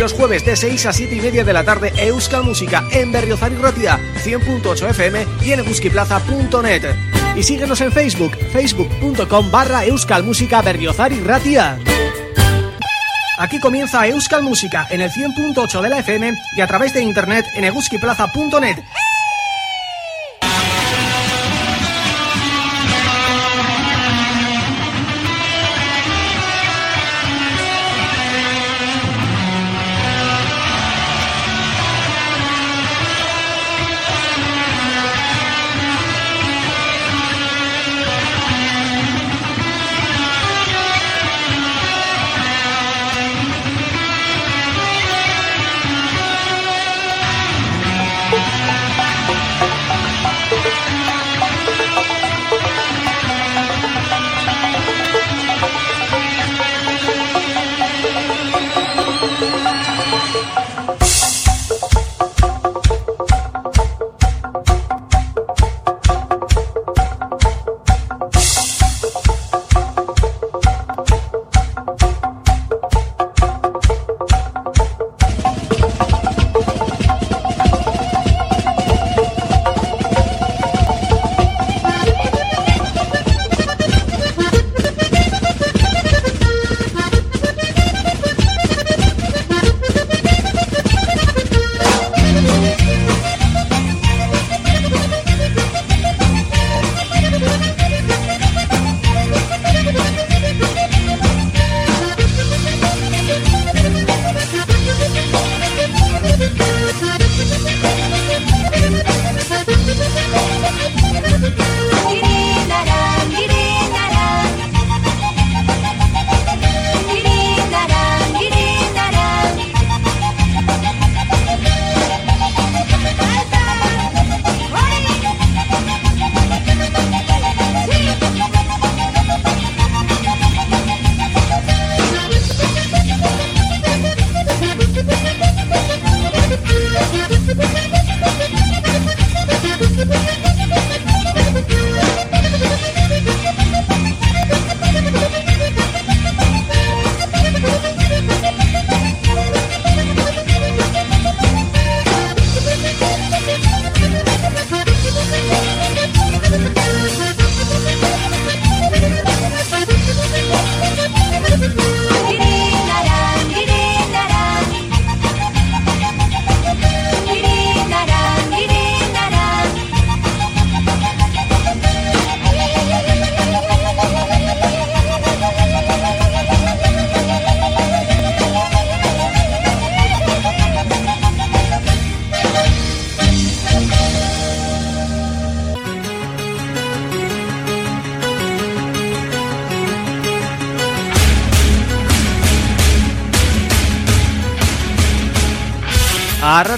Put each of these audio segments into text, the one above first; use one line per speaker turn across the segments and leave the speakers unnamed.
Los jueves de 6 a 7 y media de la tarde Euskal Música en Berriozar y Ratia 100.8 FM y en euskiplaza.net Y síguenos en Facebook, facebook.com barra Euskal Música Berriozar y Ratia Aquí comienza Euskal Música en el 100.8 de la FM y a través de internet en euskiplaza.net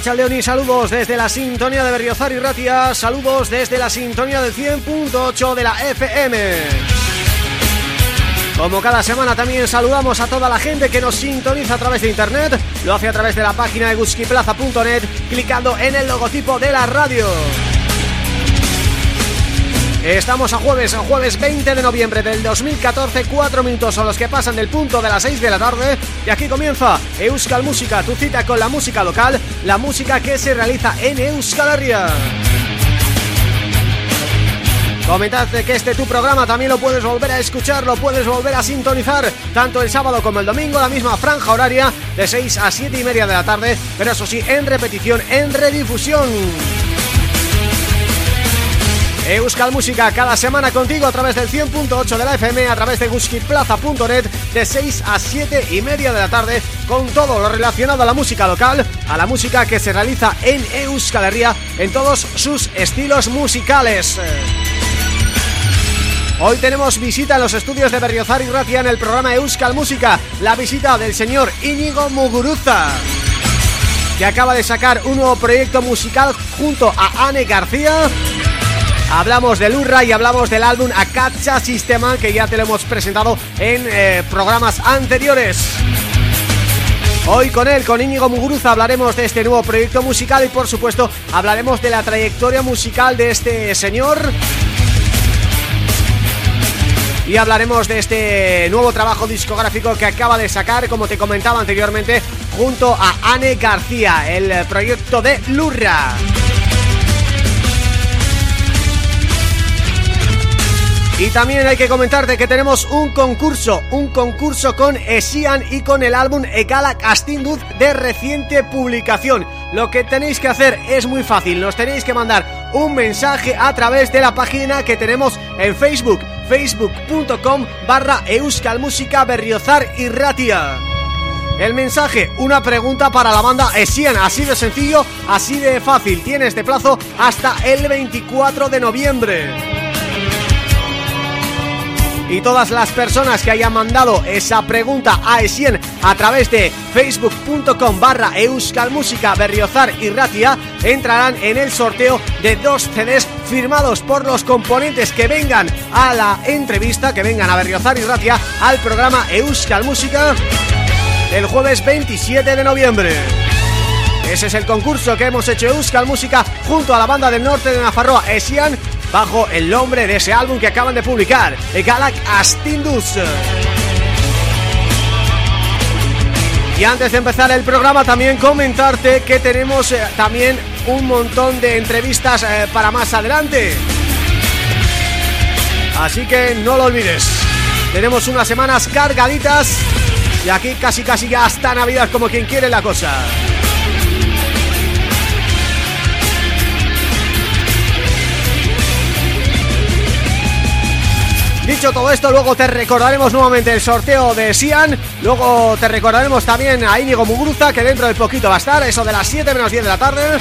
Y saludos desde la sintonía de Berriozar y Ratia, saludos desde la sintonía del 100.8 de la FM. Como cada semana también saludamos a toda la gente que nos sintoniza a través de internet, lo hace a través de la página de guskiplaza.net clicando en el logotipo de la radio. Estamos a jueves, a jueves 20 de noviembre del 2014, cuatro minutos son los que pasan del punto de las 6 de la tarde y aquí comienza Euskal Música, tu cita con la música local, la música que se realiza en Euskal Herria. Comentad que este tu programa también lo puedes volver a escuchar, lo puedes volver a sintonizar tanto el sábado como el domingo, la misma franja horaria de 6 a 7 y media de la tarde, pero eso sí, en repetición, en redifusión. Euskal Música cada semana contigo a través del 100.8 de la FM, a través de guskiplaza.net de 6 a 7 y media de la tarde con todo lo relacionado a la música local, a la música que se realiza en Euskal Herria en todos sus estilos musicales. Hoy tenemos visita a los estudios de Berriozar y Ratia en el programa Euskal Música, la visita del señor Íñigo Muguruza, que acaba de sacar un nuevo proyecto musical junto a Anne García. Hablamos de Lurra y hablamos del álbum Akacha Sistema, que ya te lo hemos presentado en eh, programas anteriores. Hoy con él, con Íñigo Muguruza, hablaremos de este nuevo proyecto musical y por supuesto hablaremos de la trayectoria musical de este señor y hablaremos de este nuevo trabajo discográfico que acaba de sacar, como te comentaba anteriormente, junto a Anne García, el proyecto de Lurra. Y también hay que comentarte que tenemos un concurso, un concurso con Esian y con el álbum Ekala Castinduz de reciente publicación. Lo que tenéis que hacer es muy fácil, nos tenéis que mandar un mensaje a través de la página que tenemos en Facebook, facebook.com barra euskalmusica berriozar y ratia. El mensaje, una pregunta para la banda Esian, así de sencillo, así de fácil. Tienes de plazo hasta el 24 de noviembre y todas las personas que hayan mandado esa pregunta a Esien a través de facebook.com barra euskalmusica berriozar y ratia entrarán en el sorteo de dos CDs firmados por los componentes que vengan a la entrevista, que vengan a Berriozar y Ratia al programa Euskal Música el jueves 27 de noviembre. Ese es el concurso que hemos hecho Euskal Música junto a la banda del norte de Nafarroa, Esian bajo el nombre de ese álbum que acaban de publicar, Galak Astindus. Y antes de empezar el programa también comentarte que tenemos eh, también un montón de entrevistas eh, para más adelante. Así que no lo olvides. Tenemos unas semanas cargaditas y aquí casi casi ya hasta Navidad como quien quiere la cosa. Dicho todo esto, luego te recordaremos nuevamente el sorteo de Sian. Luego te recordaremos también a Íñigo Muguruza Que dentro de poquito va a estar, eso de las 7 menos 10 de la tarde.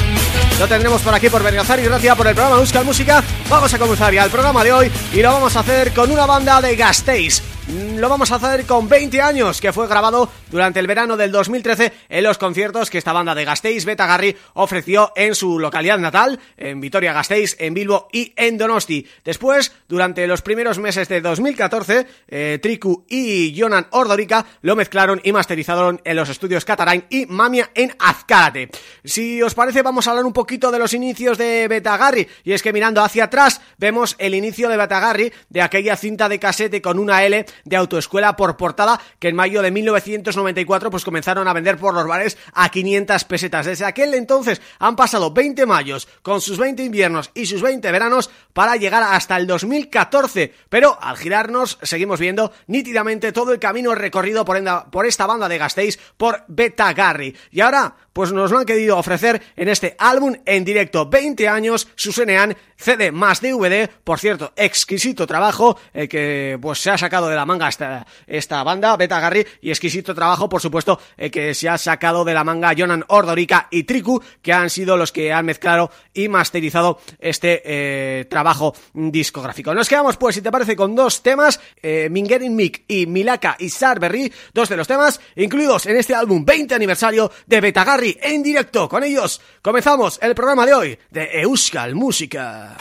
Lo tendremos por aquí por Bergazar y gracias por el programa Euskal Música. Vamos a comenzar ya el programa de hoy Y lo vamos a hacer con una banda de Gasteiz lo vamos a hacer con 20 años, que fue grabado durante el verano del 2013 en los conciertos que esta banda de Gasteiz, Betagarri, ofreció en su localidad natal, en Vitoria-Gasteiz, en Bilbo y en Donosti. Después, durante los primeros meses de 2014, eh, Triku y Jonan Ordorica lo mezclaron y masterizaron en los estudios Catarain y Mamia en Azcárate. Si os parece, vamos a hablar un poquito de los inicios de Betagarri, y es que mirando hacia atrás vemos el inicio de Betagarri, de aquella cinta de casete con una L de autoescuela por portada que en mayo de 1994 pues comenzaron a vender por los bares a 500 pesetas. Desde aquel entonces han pasado 20 mayos con sus 20 inviernos y sus 20 veranos para llegar hasta el 2014, pero al girarnos seguimos viendo nítidamente todo el camino recorrido por, esta banda de Gasteiz por Beta Garry. Y ahora pues nos lo han querido ofrecer en este álbum en directo. 20 años, Susenean, CD más DVD, por cierto, exquisito trabajo el que pues se ha sacado de la manga esta, esta banda, Beta Garry, y exquisito trabajo, por supuesto, el que se ha sacado de la manga Jonan Ordorica y Triku, que han sido los que han mezclado y masterizado este eh, trabajo discográfico. Nos quedamos pues, si te parece, con dos temas, eh, Mingerin Mick y Milaka y Sarberry, dos de los temas incluidos en este álbum 20 aniversario de Beta Garry en directo. Con ellos comenzamos el programa de hoy de Euskal Música.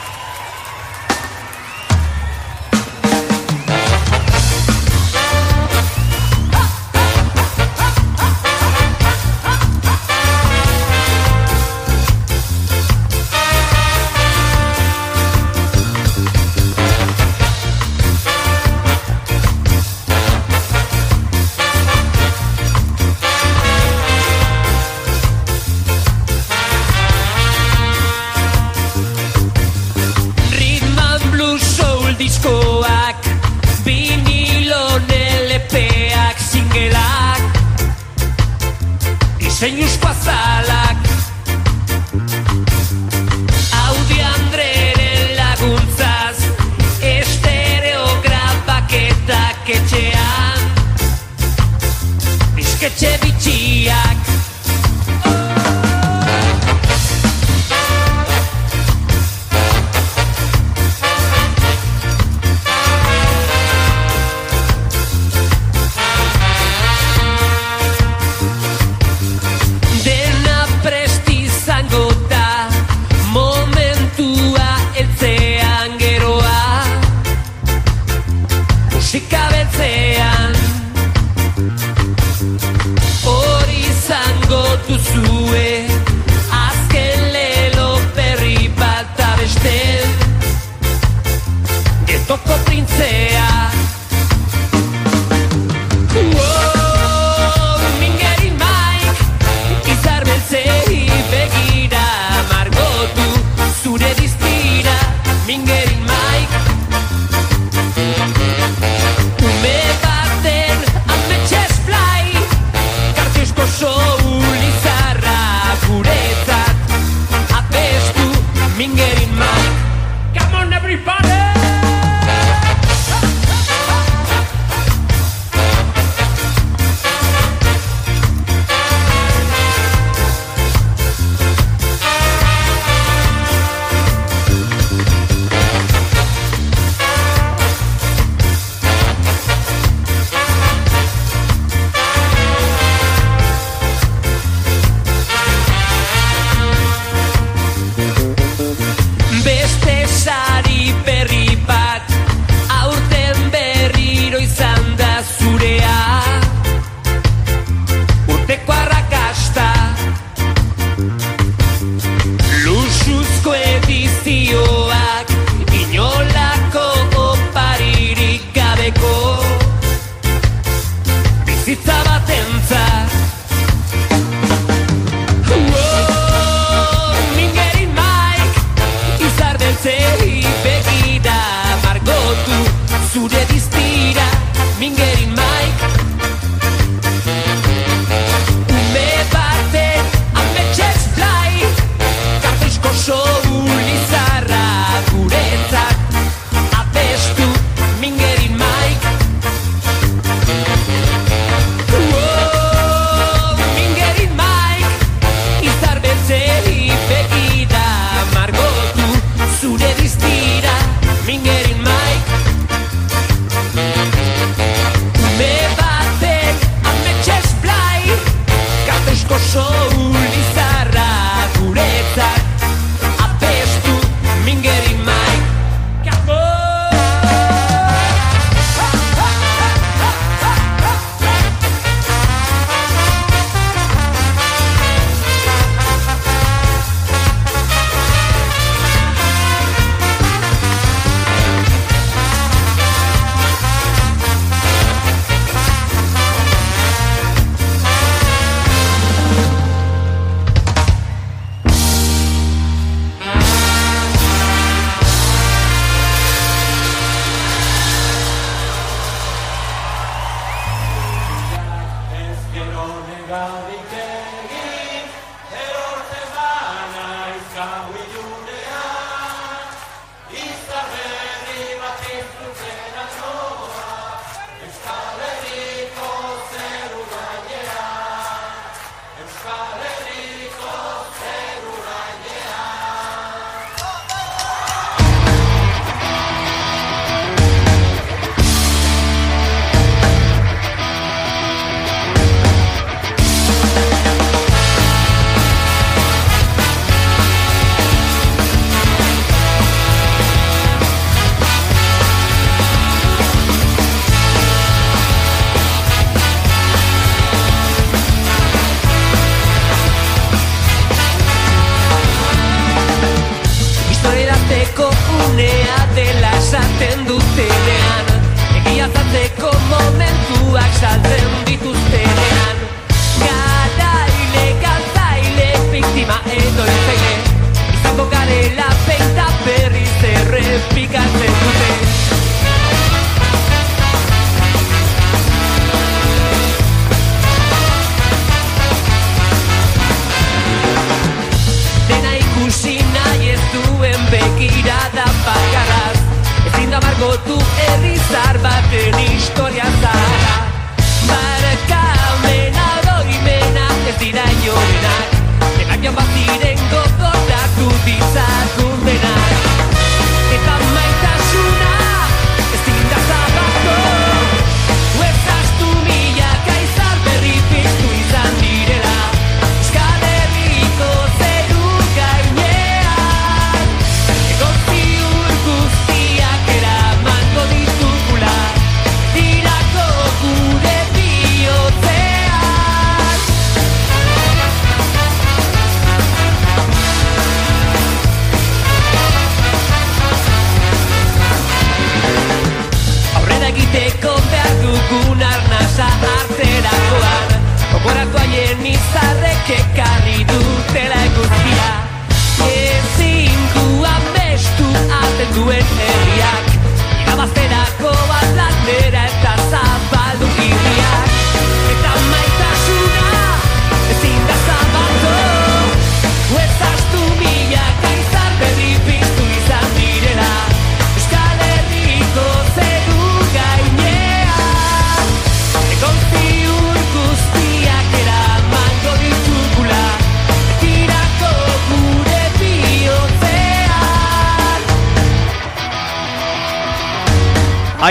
zein uspazalak. Audi Andreren laguntzaz Estereografak eta ketxean. Bizketxe bitxiak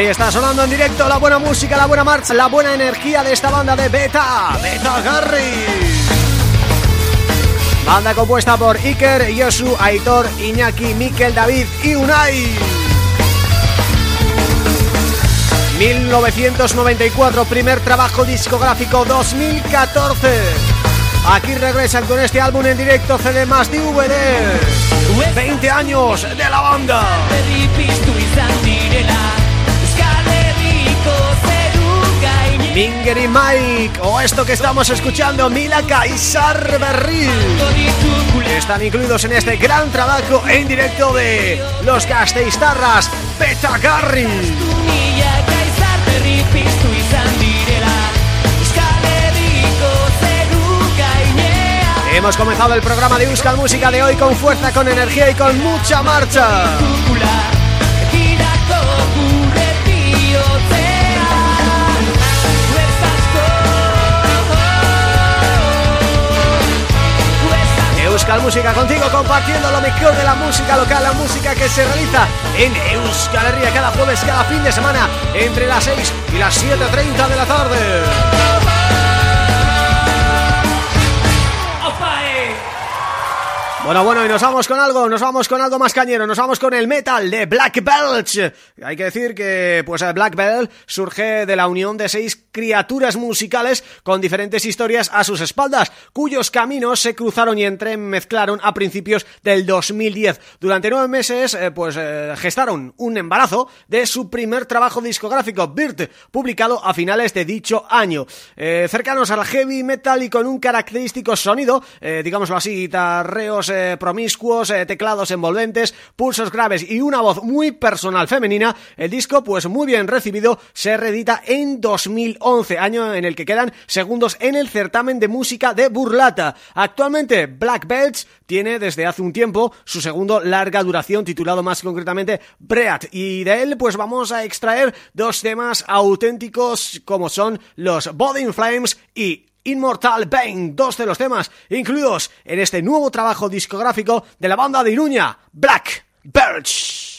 Ahí está sonando en directo la buena música, la buena marcha, la buena energía de esta banda de Beta, Beta Garry. Banda compuesta por Iker, Yosu, Aitor, Iñaki, Mikel, David y Unai. 1994, primer trabajo discográfico 2014. Aquí regresan con este álbum en directo CD más DVD. 20 años de la banda. Minger y Mike. O esto que estamos escuchando Milaka y Sarberril están incluidos en este gran trabajo en directo de los Casteistarras Petagarri Hemos comenzado el programa de Euskal Música de hoy con fuerza, con energía y con mucha marcha Euskal Música contigo compartiendo lo mejor de la música local, la música que se realiza en Euskal cada jueves, cada fin de semana entre las 6 y las 7.30 de la tarde. Bueno, bueno, y nos vamos con algo, nos vamos con algo más cañero, nos vamos con el metal de Black Belt. Hay que decir que pues Black Belt surge de la unión de seis criaturas musicales con diferentes historias a sus espaldas, cuyos caminos se cruzaron y entremezclaron a principios del 2010. Durante nueve meses, eh, pues eh, gestaron un embarazo de su primer trabajo discográfico, Birt, publicado a finales de dicho año. Eh, cercanos al heavy metal y con un característico sonido, digámoslo así, guitarreos eh, promiscuos, eh, teclados envolventes, pulsos graves y una voz muy personal femenina, el disco pues muy bien recibido se reedita en 2011, año en el que quedan segundos en el certamen de música de Burlata. Actualmente Black Belts tiene desde hace un tiempo su segundo larga duración titulado más concretamente Breat y de él pues vamos a extraer dos temas auténticos como son los Body Flames y Immortal Bane, dos de los temas incluidos en este nuevo trabajo discográfico de la banda de Iruña, Black Birch.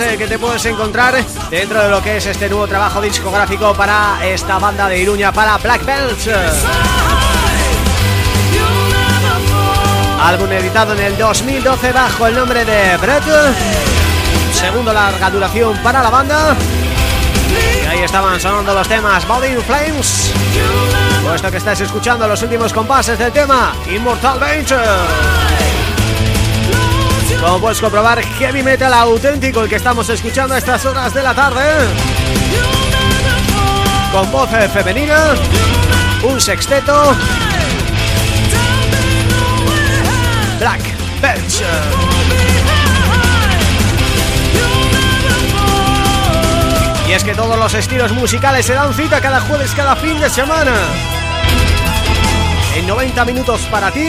Eh, que te puedes encontrar dentro de lo que es este nuevo trabajo discográfico para esta banda de Iruña, para Black Belts. Álbum editado en el 2012 bajo el nombre de Brett. Segundo larga duración para la banda. Y ahí estaban sonando los temas Body Flames. Puesto que estás escuchando los últimos compases del tema Immortal Venture. Como puedes comprobar, heavy metal auténtico el que estamos escuchando a estas horas de la tarde. Con voz femenina, un sexteto, Black Belch. Y es que todos los estilos musicales se dan cita cada jueves, cada fin de semana. En 90 minutos para ti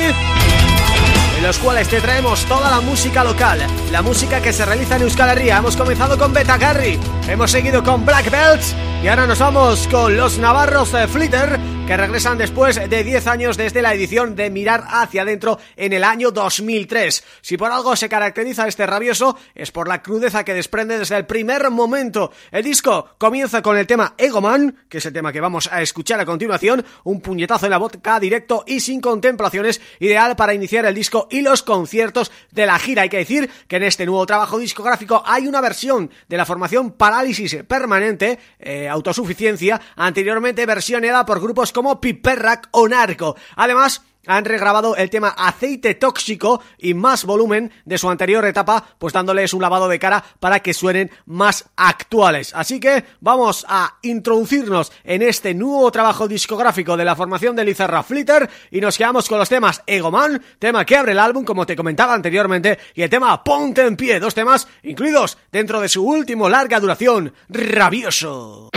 en los cuales te traemos toda la música local, la música que se realiza en Euskal Herria. Hemos comenzado con Beta Garry, hemos seguido con Black Belts y ahora nos vamos con los navarros de Flitter que regresan después de 10 años desde la edición de Mirar hacia adentro en el año 2003. Si por algo se caracteriza este rabioso es por la crudeza que desprende desde el primer momento. El disco comienza con el tema Egoman, que es el tema que vamos a escuchar a continuación, un puñetazo en la boca directo y sin contemplaciones, ideal para iniciar el disco y los conciertos de la gira. Hay que decir que en este nuevo trabajo discográfico hay una versión de la formación Parálisis Permanente, eh, Autosuficiencia, anteriormente versionada por grupos como Piperrack o Narco. Además, han regrabado el tema Aceite Tóxico y Más Volumen de su anterior etapa, pues dándoles un lavado de cara para que suenen más actuales. Así que vamos a introducirnos en este nuevo trabajo discográfico de la formación de Lizarra Flitter y nos quedamos con los temas Egoman, tema que abre el álbum como te comentaba anteriormente, y el tema Ponte en Pie, dos temas incluidos dentro de su último larga duración, Rabioso.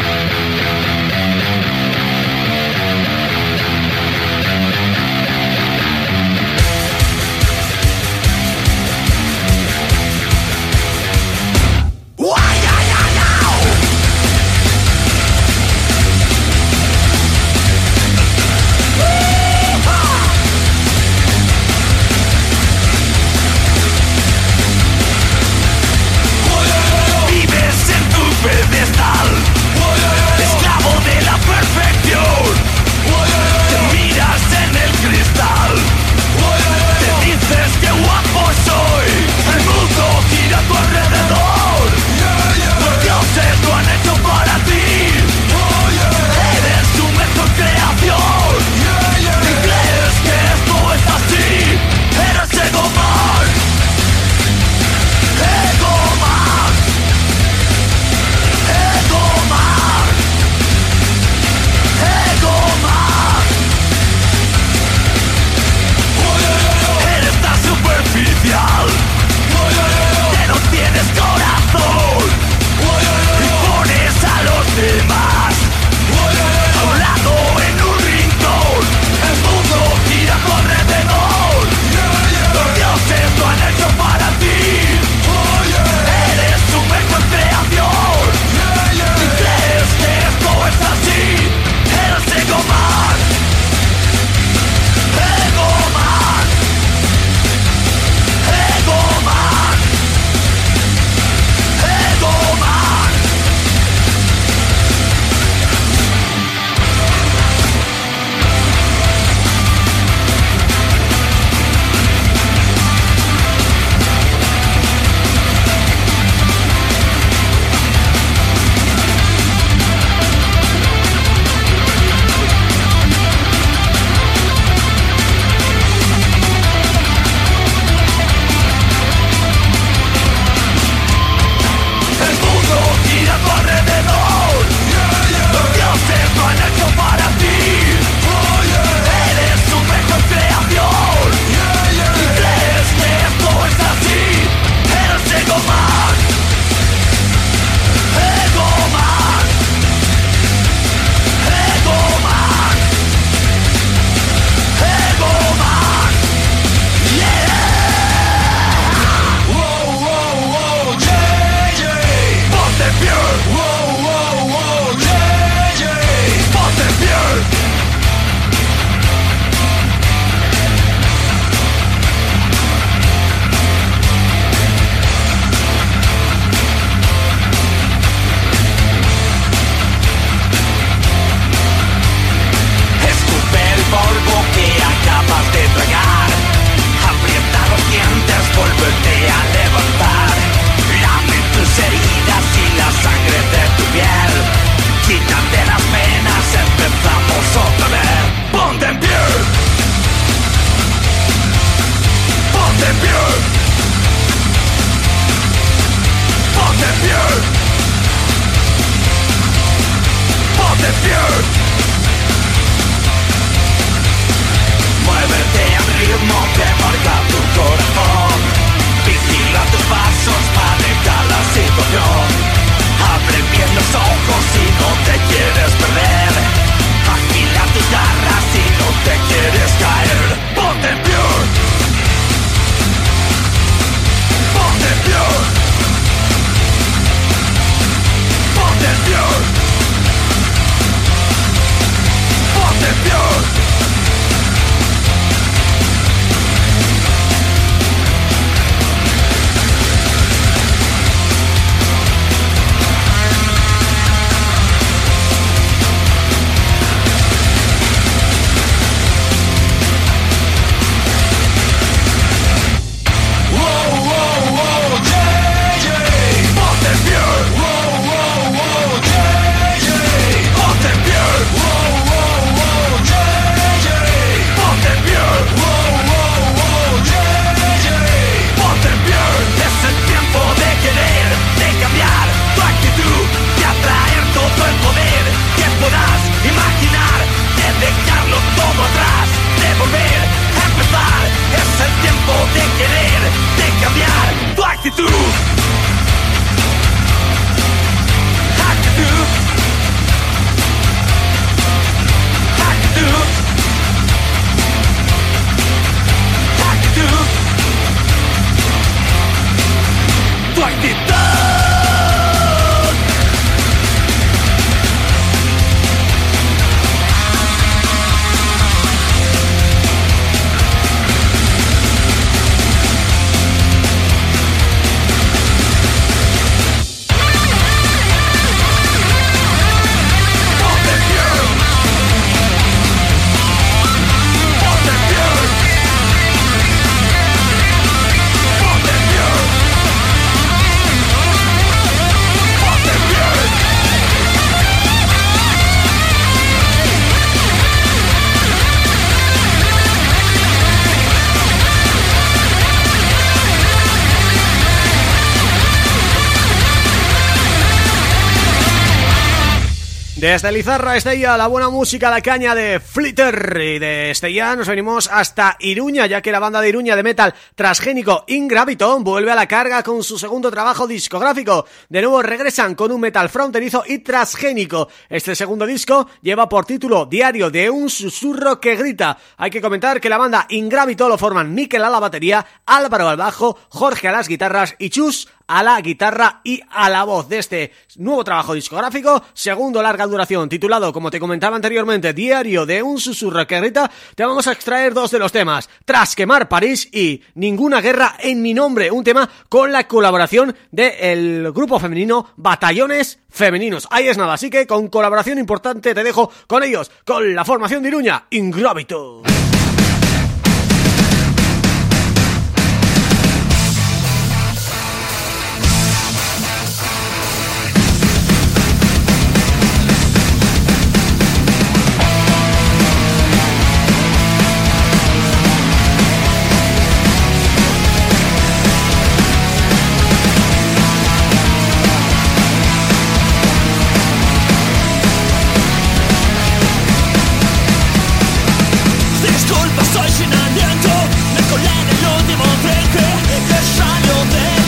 Desde Lizarra, Estella, la buena música, la caña de Flitter y de Estella nos venimos hasta Iruña, ya que la banda de Iruña de metal transgénico Ingraviton vuelve a la carga con su segundo trabajo discográfico. De nuevo regresan con un metal fronterizo y transgénico. Este segundo disco lleva por título Diario de un susurro que grita. Hay que comentar que la banda Ingravito lo forman Miquel a la batería, Álvaro al bajo, Jorge a las guitarras y Chus a la guitarra y a la voz de este nuevo trabajo discográfico, segundo larga duración, titulado, como te comentaba anteriormente, Diario de un susurro que grita, te vamos a extraer dos de los temas, Tras quemar París y Ninguna guerra en mi nombre, un tema con la colaboración del grupo femenino Batallones Femeninos. Ahí es nada, así que con colaboración importante te dejo con ellos, con la formación de Iruña, Ascolta, sto scinando Le collane l'ultimo trend che sale dentro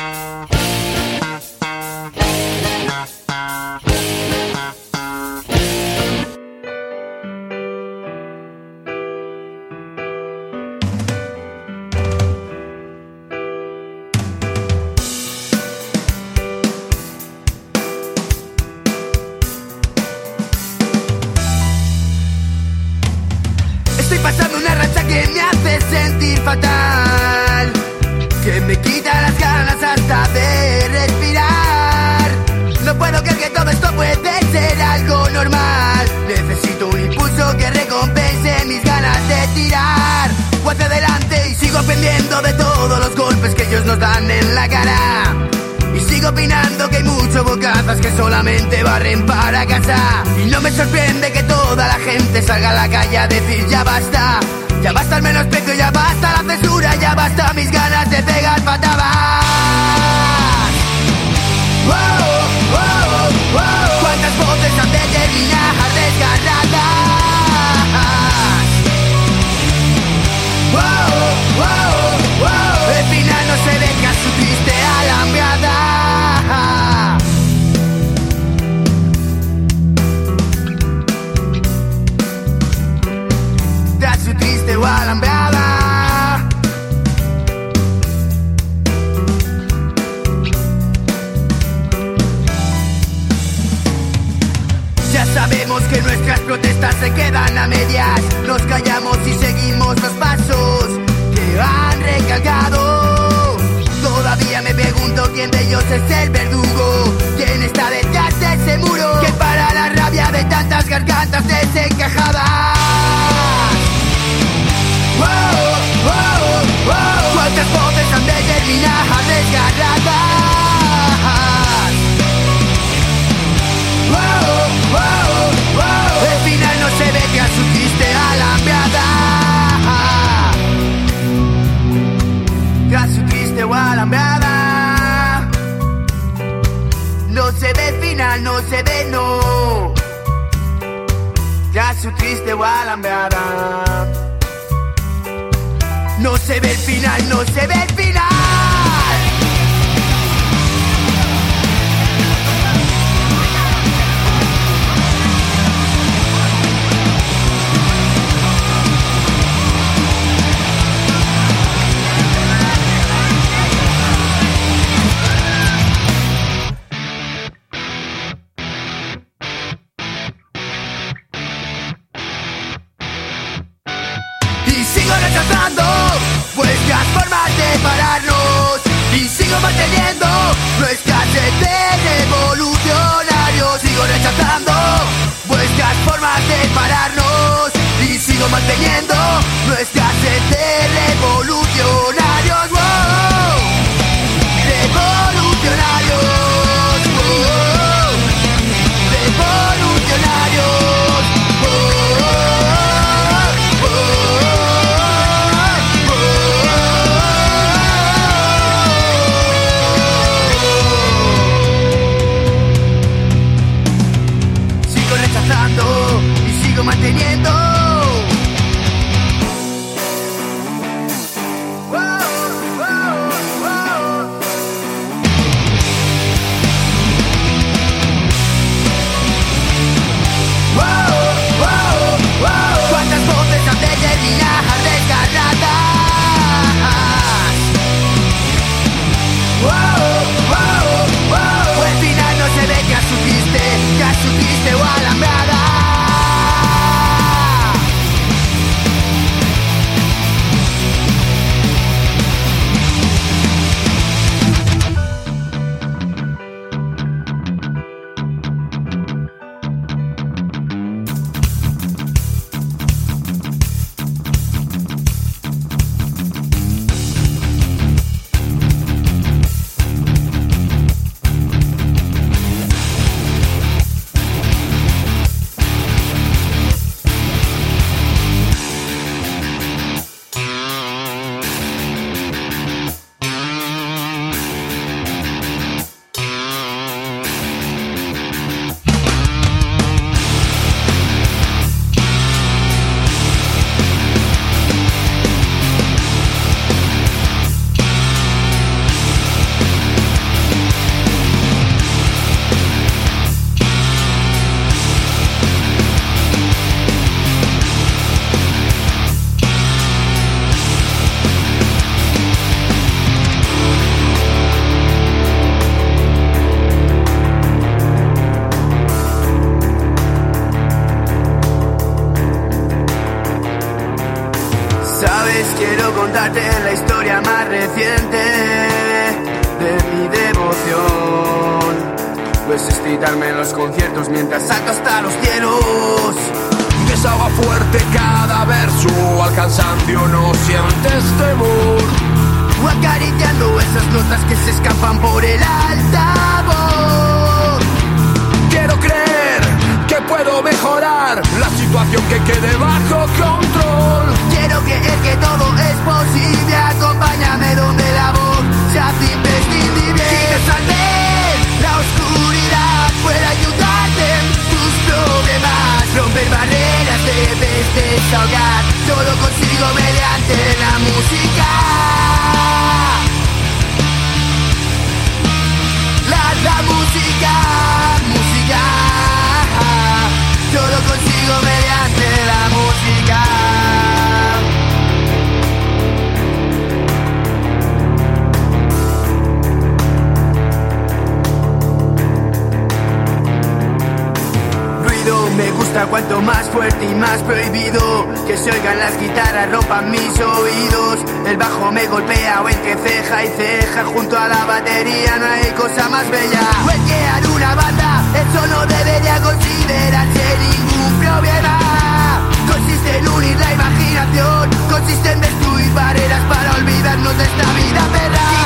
Consiste en destruir barreras para olvidarnos de esta vida perra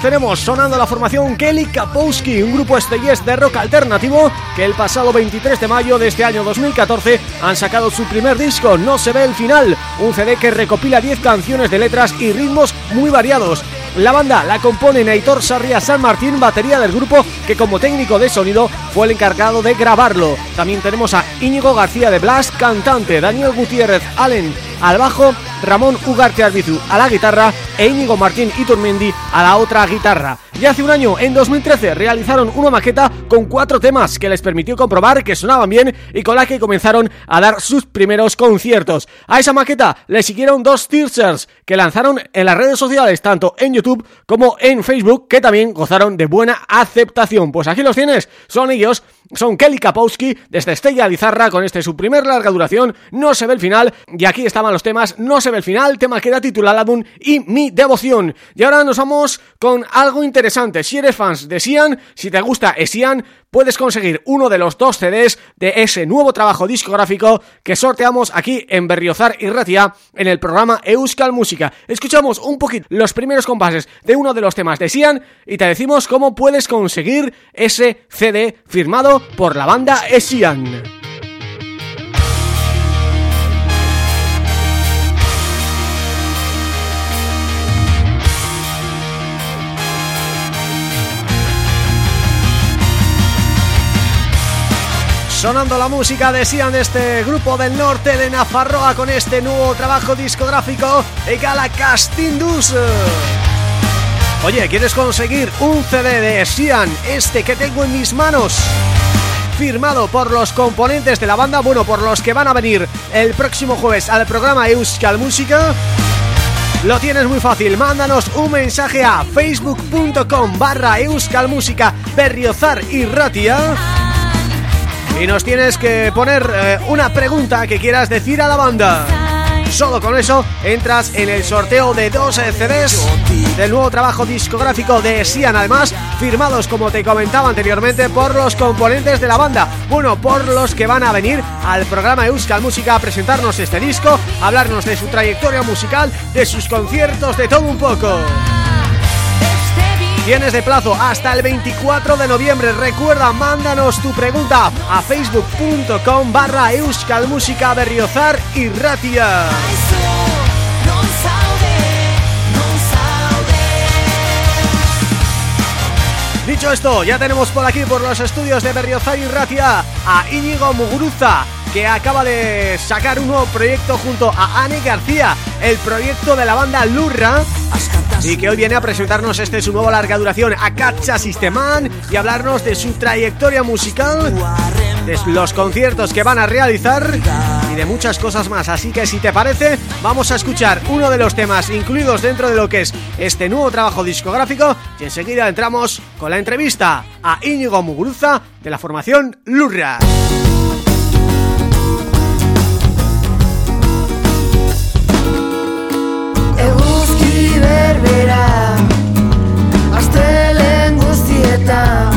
los tenemos, sonando la formación Kelly Kapowski, un grupo estrellés de rock alternativo que el pasado 23 de mayo de este año 2014 han sacado su primer disco, No se ve el final, un CD que recopila 10 canciones de letras y ritmos muy variados. La banda la componen Aitor Sarria San Martín, batería del grupo, que como técnico de sonido fue el encargado de grabarlo. También tenemos a Íñigo García de Blas, cantante, Daniel Gutiérrez Allen al bajo, Ramón Ugarte Arbizu a la guitarra e Íñigo Martín Iturmendi a la otra guitarra. Ya hace un año, en 2013, realizaron una maqueta con cuatro temas que les permitió comprobar que sonaban bien y con la que comenzaron a dar sus primeros conciertos. A esa maqueta le siguieron dos teasers que lanzaron en las redes sociales, tanto en YouTube como en Facebook, que también gozaron de buena aceptación. Pues aquí los tienes, son ellos, son Kelly Kapowski desde Estella Lizarra con este su primer larga duración, No se ve el final, y aquí estaban los temas No se ve el final, tema que da título al álbum y Mi devoción. Y ahora nos vamos con algo interesante, si eres fans de Sian, si te gusta Sian, puedes conseguir uno de los dos CDs de ese nuevo trabajo discográfico que sorteamos aquí en Berriozar y Ratia en el programa Euskal Música. Escuchamos un poquito los primeros compases de uno de los temas de Sian y te decimos cómo puedes conseguir ese CD firmado por la banda Esian. Sonando la música de Sian de este grupo del norte de Nafarroa con este nuevo trabajo discográfico Egala Castindus. Oye, ¿quieres conseguir un CD de Sian, este que tengo en mis manos? Firmado por los componentes de la banda, bueno, por los que van a venir el próximo jueves al programa Euskal Música... Lo tienes muy fácil, mándanos un mensaje a facebook.com barra euskalmusica berriozar y ratia y nos tienes que poner eh, una pregunta que quieras decir a la banda. Solo con eso entras en el sorteo de dos eh, CDs del nuevo trabajo discográfico de Sian, además firmados, como te comentaba anteriormente, por los componentes de la banda. Bueno, por los que van a venir al programa Euskal Música a presentarnos este disco, hablarnos de su trayectoria musical, de sus conciertos, de todo un poco. Tienes de plazo hasta el 24 de noviembre. Recuerda, mándanos tu pregunta a facebook.com barra euskalmusica berriozar y ratia. Dicho esto, ya tenemos por aquí, por los estudios de Berriozar y Ratia, a Íñigo Muguruza, que acaba de sacar un nuevo proyecto junto a Ani García, el proyecto de la banda Lurra y que hoy viene a presentarnos este su nuevo larga duración, Acacha Sisteman, y hablarnos de su trayectoria musical, de los conciertos que van a realizar y de muchas cosas más. Así que si te parece, vamos a escuchar uno de los temas incluidos dentro de lo que es este nuevo trabajo discográfico y enseguida entramos con la entrevista a Íñigo Muguruza de la formación Lurra.
down.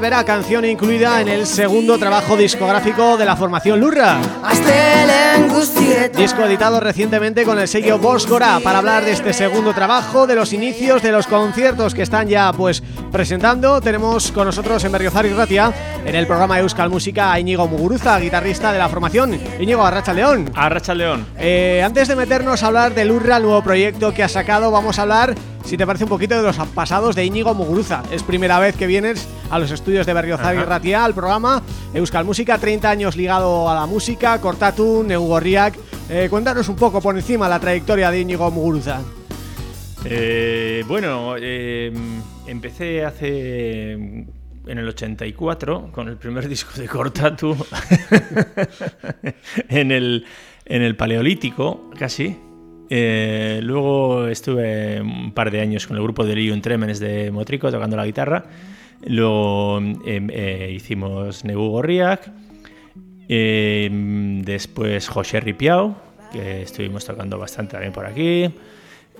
Berbera,
canción incluida en el segundo trabajo discográfico de la formación Lurra.
Guztietan
Disco editado recientemente con el sello Bosgora para hablar de este segundo trabajo, de los inicios, de los conciertos que están ya pues presentando. Tenemos con nosotros en Berriozar y Ratia, en el programa de Euskal Música, a Íñigo Muguruza, guitarrista de la formación. Íñigo, Arracha León.
Arracha León.
Eh, antes de meternos a hablar del Urra, el nuevo proyecto que ha sacado, vamos a hablar, si te parece, un poquito de los pasados de Íñigo Muguruza. Es primera vez que vienes a los estudios de Berriozar y. Ratia, al programa Euskal Música, 30 años ligado a la música, Cortatu, Neugorriak. Eh, cuéntanos un poco por encima la trayectoria de Íñigo Muguruza.
Eh, bueno, eh, empecé hace en el 84 con el primer disco de Cortatu en el en el Paleolítico, casi. Eh, luego estuve un par de años con el grupo de Liu Tremenes de Motrico tocando la guitarra. Luego em, eh, hicimos Negu Gorriak. Eh, después José Ripiao, que estuvimos tocando bastante también por aquí.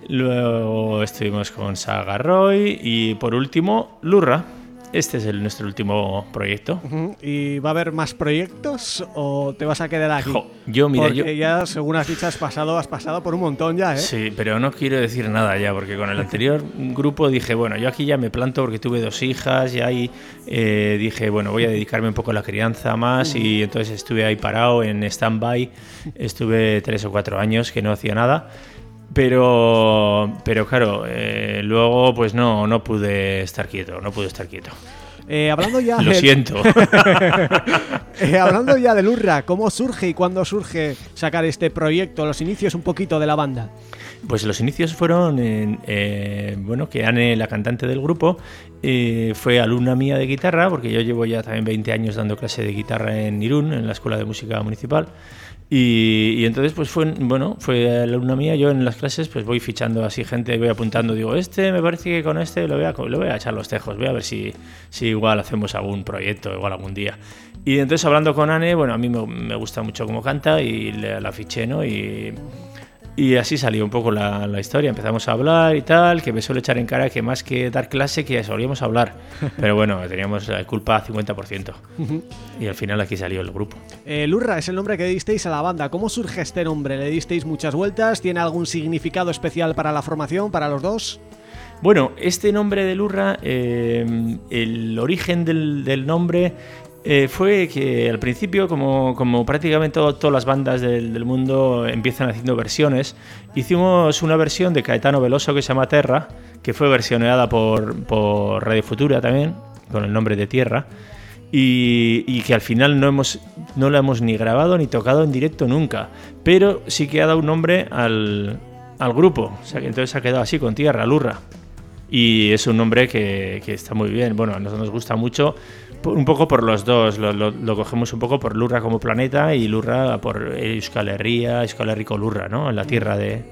Luego estuvimos con Saga Roy y por último Lurra. Este es el, nuestro último proyecto.
¿Y va a haber más proyectos o te vas a quedar aquí?
Jo, yo, mira,
Porque
yo-
ya, según has dicho, has pasado, has pasado por un montón ya, ¿eh?
Sí, pero no quiero decir nada ya, porque con el anterior grupo dije, bueno, yo aquí ya me planto porque tuve dos hijas y ahí eh, dije, bueno, voy a dedicarme un poco a la crianza más y entonces estuve ahí parado en stand-by, estuve tres o cuatro años que no hacía nada. Pero, pero claro, eh, luego pues no, no pude estar quieto, no pude estar quieto.
Eh, hablando ya
Lo
del-
siento.
Eh, hablando ya del Urra, ¿cómo surge y cuándo surge sacar este proyecto? Los inicios un poquito de la banda.
Pues los inicios fueron, en, eh, bueno, que Anne, la cantante del grupo, eh, fue alumna mía de guitarra, porque yo llevo ya también 20 años dando clase de guitarra en Irún, en la Escuela de Música Municipal. Y, y entonces pues fue, bueno, fue alumna mía, yo en las clases pues voy fichando así gente, voy apuntando, digo, este me parece que con este lo voy a, lo voy a echar los tejos, voy a ver si, si igual hacemos algún proyecto, igual algún día. Y entonces hablando con Anne, bueno, a mí me, me gusta mucho cómo canta y le- la fiché, ¿no? Y, y así salió un poco la, la historia. Empezamos a hablar y tal, que me suele echar en cara que más que dar clase, que solíamos hablar. Pero bueno, teníamos la culpa 50%. Y al final aquí salió el grupo.
El Urra es el nombre que disteis a la banda. ¿Cómo surge este nombre? ¿Le disteis muchas vueltas? ¿Tiene algún significado especial para la formación, para los dos?
Bueno, este nombre de Lurra, eh, el origen del, del nombre eh, fue que al principio, como, prácticamente todas las bandas del, mundo empiezan haciendo versiones, hicimos una versión de Caetano Veloso que se llama Terra, que fue versionada por, Radio Futura también, con el nombre de Tierra. Y, que al final no, hemos, no la hemos ni grabado ni tocado en directo nunca, pero sí que ha dado un nombre al, grupo, o sea que entonces ha quedado así con Tierra, Lurra. Y es un nombre que, que está muy bien. Bueno, a nosotros nos gusta mucho, un poco por los dos. Lo, lo- cogemos un poco por Lurra como planeta y Lurra por Euskal Herria, Euskal Lurra, ¿no? En la tierra de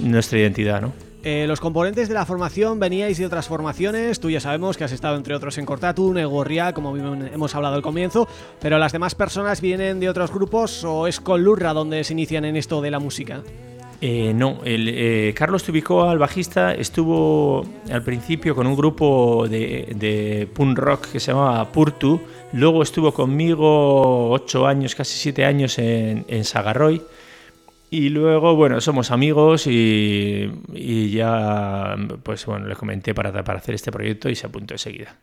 nuestra identidad, ¿no?
Eh, los componentes de la formación veníais de otras formaciones, tú ya sabemos que has estado entre otros en Cortatun, Egorria, como hemos hablado al comienzo, pero las demás personas vienen de otros grupos o es con Lurra donde se inician en esto de la música.
Eh, no, eh, Carlos Tubicoa, el bajista, estuvo al principio con un grupo de, de punk rock que se llamaba Purtu. Luego estuvo conmigo ocho años, casi siete años en, en Sagarroy. Y luego, bueno, somos amigos y, y ya, pues bueno, le comenté para, para hacer este proyecto y se apuntó enseguida.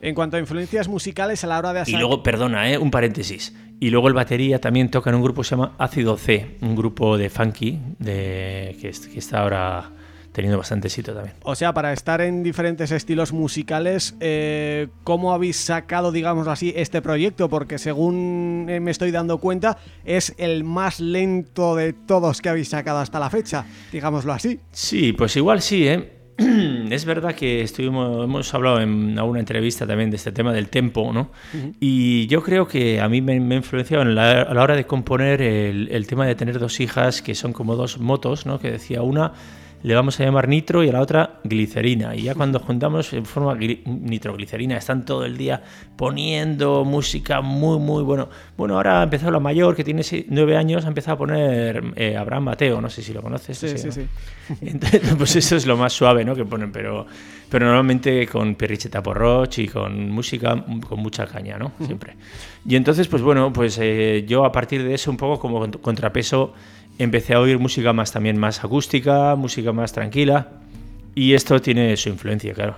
En cuanto a influencias musicales a la hora de
Y
hacer...
luego, perdona, ¿eh? un paréntesis. Y luego el batería también toca en un grupo que se llama Ácido C, un grupo de funky de, que está ahora teniendo bastante éxito también.
O sea, para estar en diferentes estilos musicales, eh, ¿cómo habéis sacado, digamos así, este proyecto? Porque según eh, me estoy dando cuenta, es el más lento de todos que habéis sacado hasta la fecha, digámoslo así.
Sí, pues igual sí, ¿eh? Es verdad que estuvimos, hemos hablado en alguna entrevista también de este tema del tempo, ¿no? Y yo creo que a mí me, me ha influenciado en la- a la hora de componer el, el tema de tener dos hijas que son como dos motos, ¿no? Que decía una le vamos a llamar nitro y a la otra glicerina. Y ya cuando juntamos en forma gli- nitroglicerina, están todo el día poniendo música muy, muy bueno. Bueno, ahora ha empezado la mayor, que tiene nueve años, ha empezado a poner eh, Abraham Mateo, no sé si lo conoces.
Sí, sí, sí.
Entonces, pues eso es lo más suave, ¿no? Que ponen, pero, pero normalmente con Perricheta Porroch y con música con mucha caña, ¿no? Siempre. Y entonces, pues bueno, pues eh, yo a partir de eso un poco como cont- contrapeso empecé a oír música más también más acústica, música más tranquila y esto tiene su influencia, claro.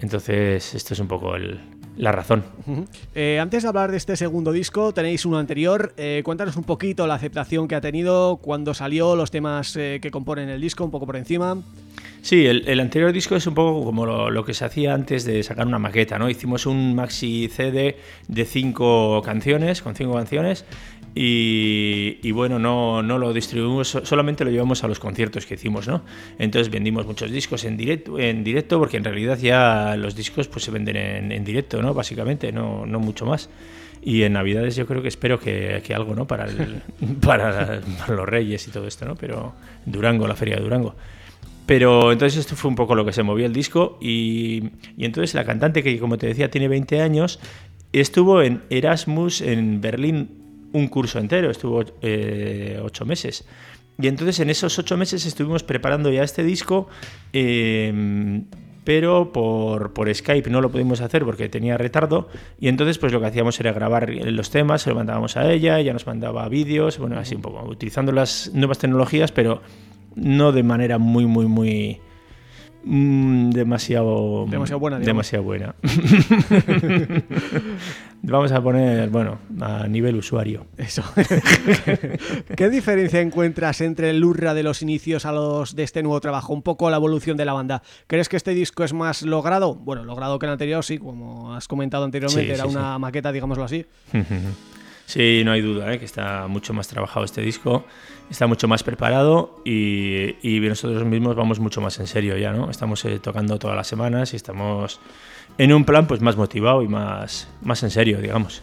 Entonces, esto es un poco el- la razón.
Ujú. Eh, antes de hablar de este segundo disco, tenéis uno anterior. Eh, cuéntanos un poquito la aceptación que ha tenido, cuándo salió, los temas eh, que componen el disco, un poco por encima.
Sí, el, el anterior disco es un poco como lo, lo que se hacía antes de sacar una maqueta, ¿no? Hicimos un maxi CD de cinco canciones, con cinco canciones, y, y bueno, no, no lo distribuimos, so- solamente lo llevamos a los conciertos que hicimos, ¿no? Entonces vendimos muchos discos en directo, en directo porque en realidad ya los discos pues se venden en, en directo, ¿no? Básicamente, no, no mucho más. Y en Navidades yo creo que espero que, que algo, ¿no? Para, el- para, para los Reyes y todo esto, ¿no? Pero Durango, la feria de Durango. Pero entonces esto fue un poco lo que se movió el disco y, y entonces la cantante que como te decía tiene 20 años estuvo en Erasmus en Berlín un curso entero, estuvo eh, ocho meses. Y entonces en esos ocho meses estuvimos preparando ya este disco, eh, pero por, por Skype no lo pudimos hacer porque tenía retardo. Y entonces pues lo que hacíamos era grabar los temas, se lo mandábamos a ella, ella nos mandaba vídeos, bueno, así un poco, utilizando las nuevas tecnologías, pero no de manera muy, muy, muy... mm, demasiado
Demasiado buena, digamos.
demasiado buena vamos a poner, bueno, a nivel usuario.
Eso. ¿Qué diferencia encuentras entre el Lurra de los inicios a los de este nuevo trabajo? Un poco la evolución de la banda. ¿Crees que este disco es más logrado? Bueno, logrado que el anterior, sí, como has comentado anteriormente,
Sí,
era
sí,
una maqueta, digámoslo así.
Sí, no hay duda, ¿eh? que está mucho más trabajado este disco, está mucho más preparado y, y nosotros mismos vamos mucho más en serio ya, ¿no? Estamos eh, tocando todas las semanas y estamos en un plan pues más motivado y más, más en serio, digamos.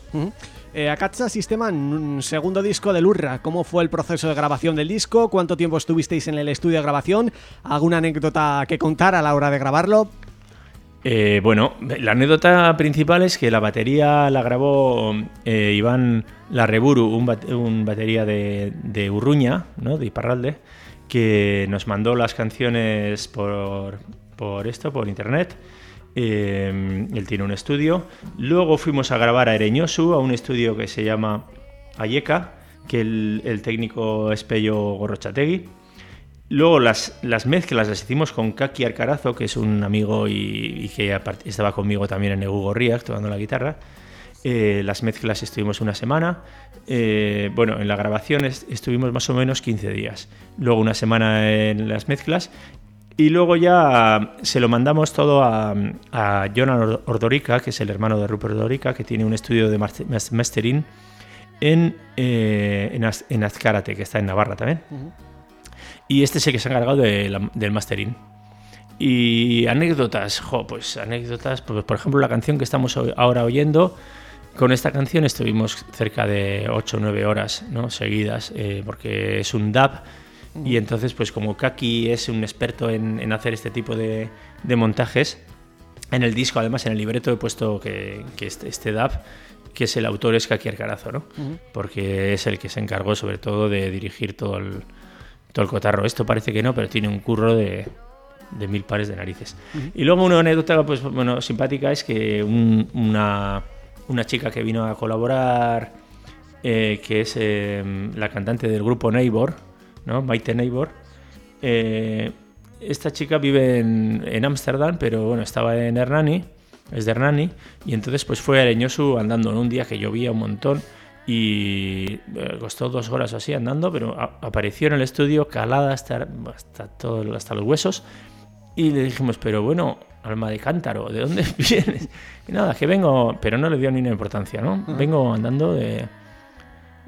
Eh, Akatsa Sistema, un segundo disco de Lurra. ¿Cómo fue el proceso de grabación del disco? ¿Cuánto tiempo estuvisteis en el estudio de grabación? ¿Alguna anécdota que contar a la hora de grabarlo?
Eh, bueno, la anécdota principal es que la batería la grabó eh, Iván Larreburu, un, un batería de, de Urruña, ¿no? de Iparralde, que nos mandó las canciones por, por esto, por internet. Eh, él tiene un estudio. Luego fuimos a grabar a Ereñosu, a un estudio que se llama Ayeka, que el, el técnico es Pello Gorrochategui. Luego las, las mezclas las hicimos con Kaki Arcarazo, que es un amigo y, que estaba conmigo también en Hugo Rías tocando la guitarra. Eh, las mezclas estuvimos una semana. Eh, bueno, en la grabación est- estuvimos más o menos 15 días. Luego una semana en las mezclas. Y luego ya se lo mandamos todo a, a Jonan Or- Ordorica, que es el hermano de Rupert Ordorica, que tiene un estudio de master- mas- mastering en, eh, en, Az- en Azcárate, que está en Navarra también. Y este es el que se ha encargado de la- del mastering. Y anécdotas, jo, pues anécdotas, pues, por ejemplo la canción que estamos ahora oyendo, con esta canción estuvimos cerca de 8 o 9 horas ¿no? seguidas, eh, porque es un dub, y entonces pues como Kaki es un experto en, en hacer este tipo de, de montajes, en el disco además en el libreto he puesto que, que este, este dub, que es el autor es Kaki Arcarazo, ¿no? porque es el que se encargó sobre todo de dirigir todo el, todo el cotarro. Esto parece que no, pero tiene un curro de, de mil pares de narices. Y luego una anécdota pues, bueno, simpática es que un- una, una chica que vino a colaborar, eh, que es eh, la cantante del grupo Neighbor, ¿no? Maite Neighbor, eh, esta chica vive en en Ámsterdam, pero bueno, estaba en Hernani, es de Hernani, y entonces pues fue a Areñosu andando en un día que llovía un montón y eh, costó dos horas o así andando, pero apareció en el estudio calada hasta, hasta, todo, hasta los huesos y le dijimos, pero bueno, alma de cántaro, ¿de dónde vienes? Y nada, que vengo, pero no le dio ni una importancia, ¿no? Vengo andando de,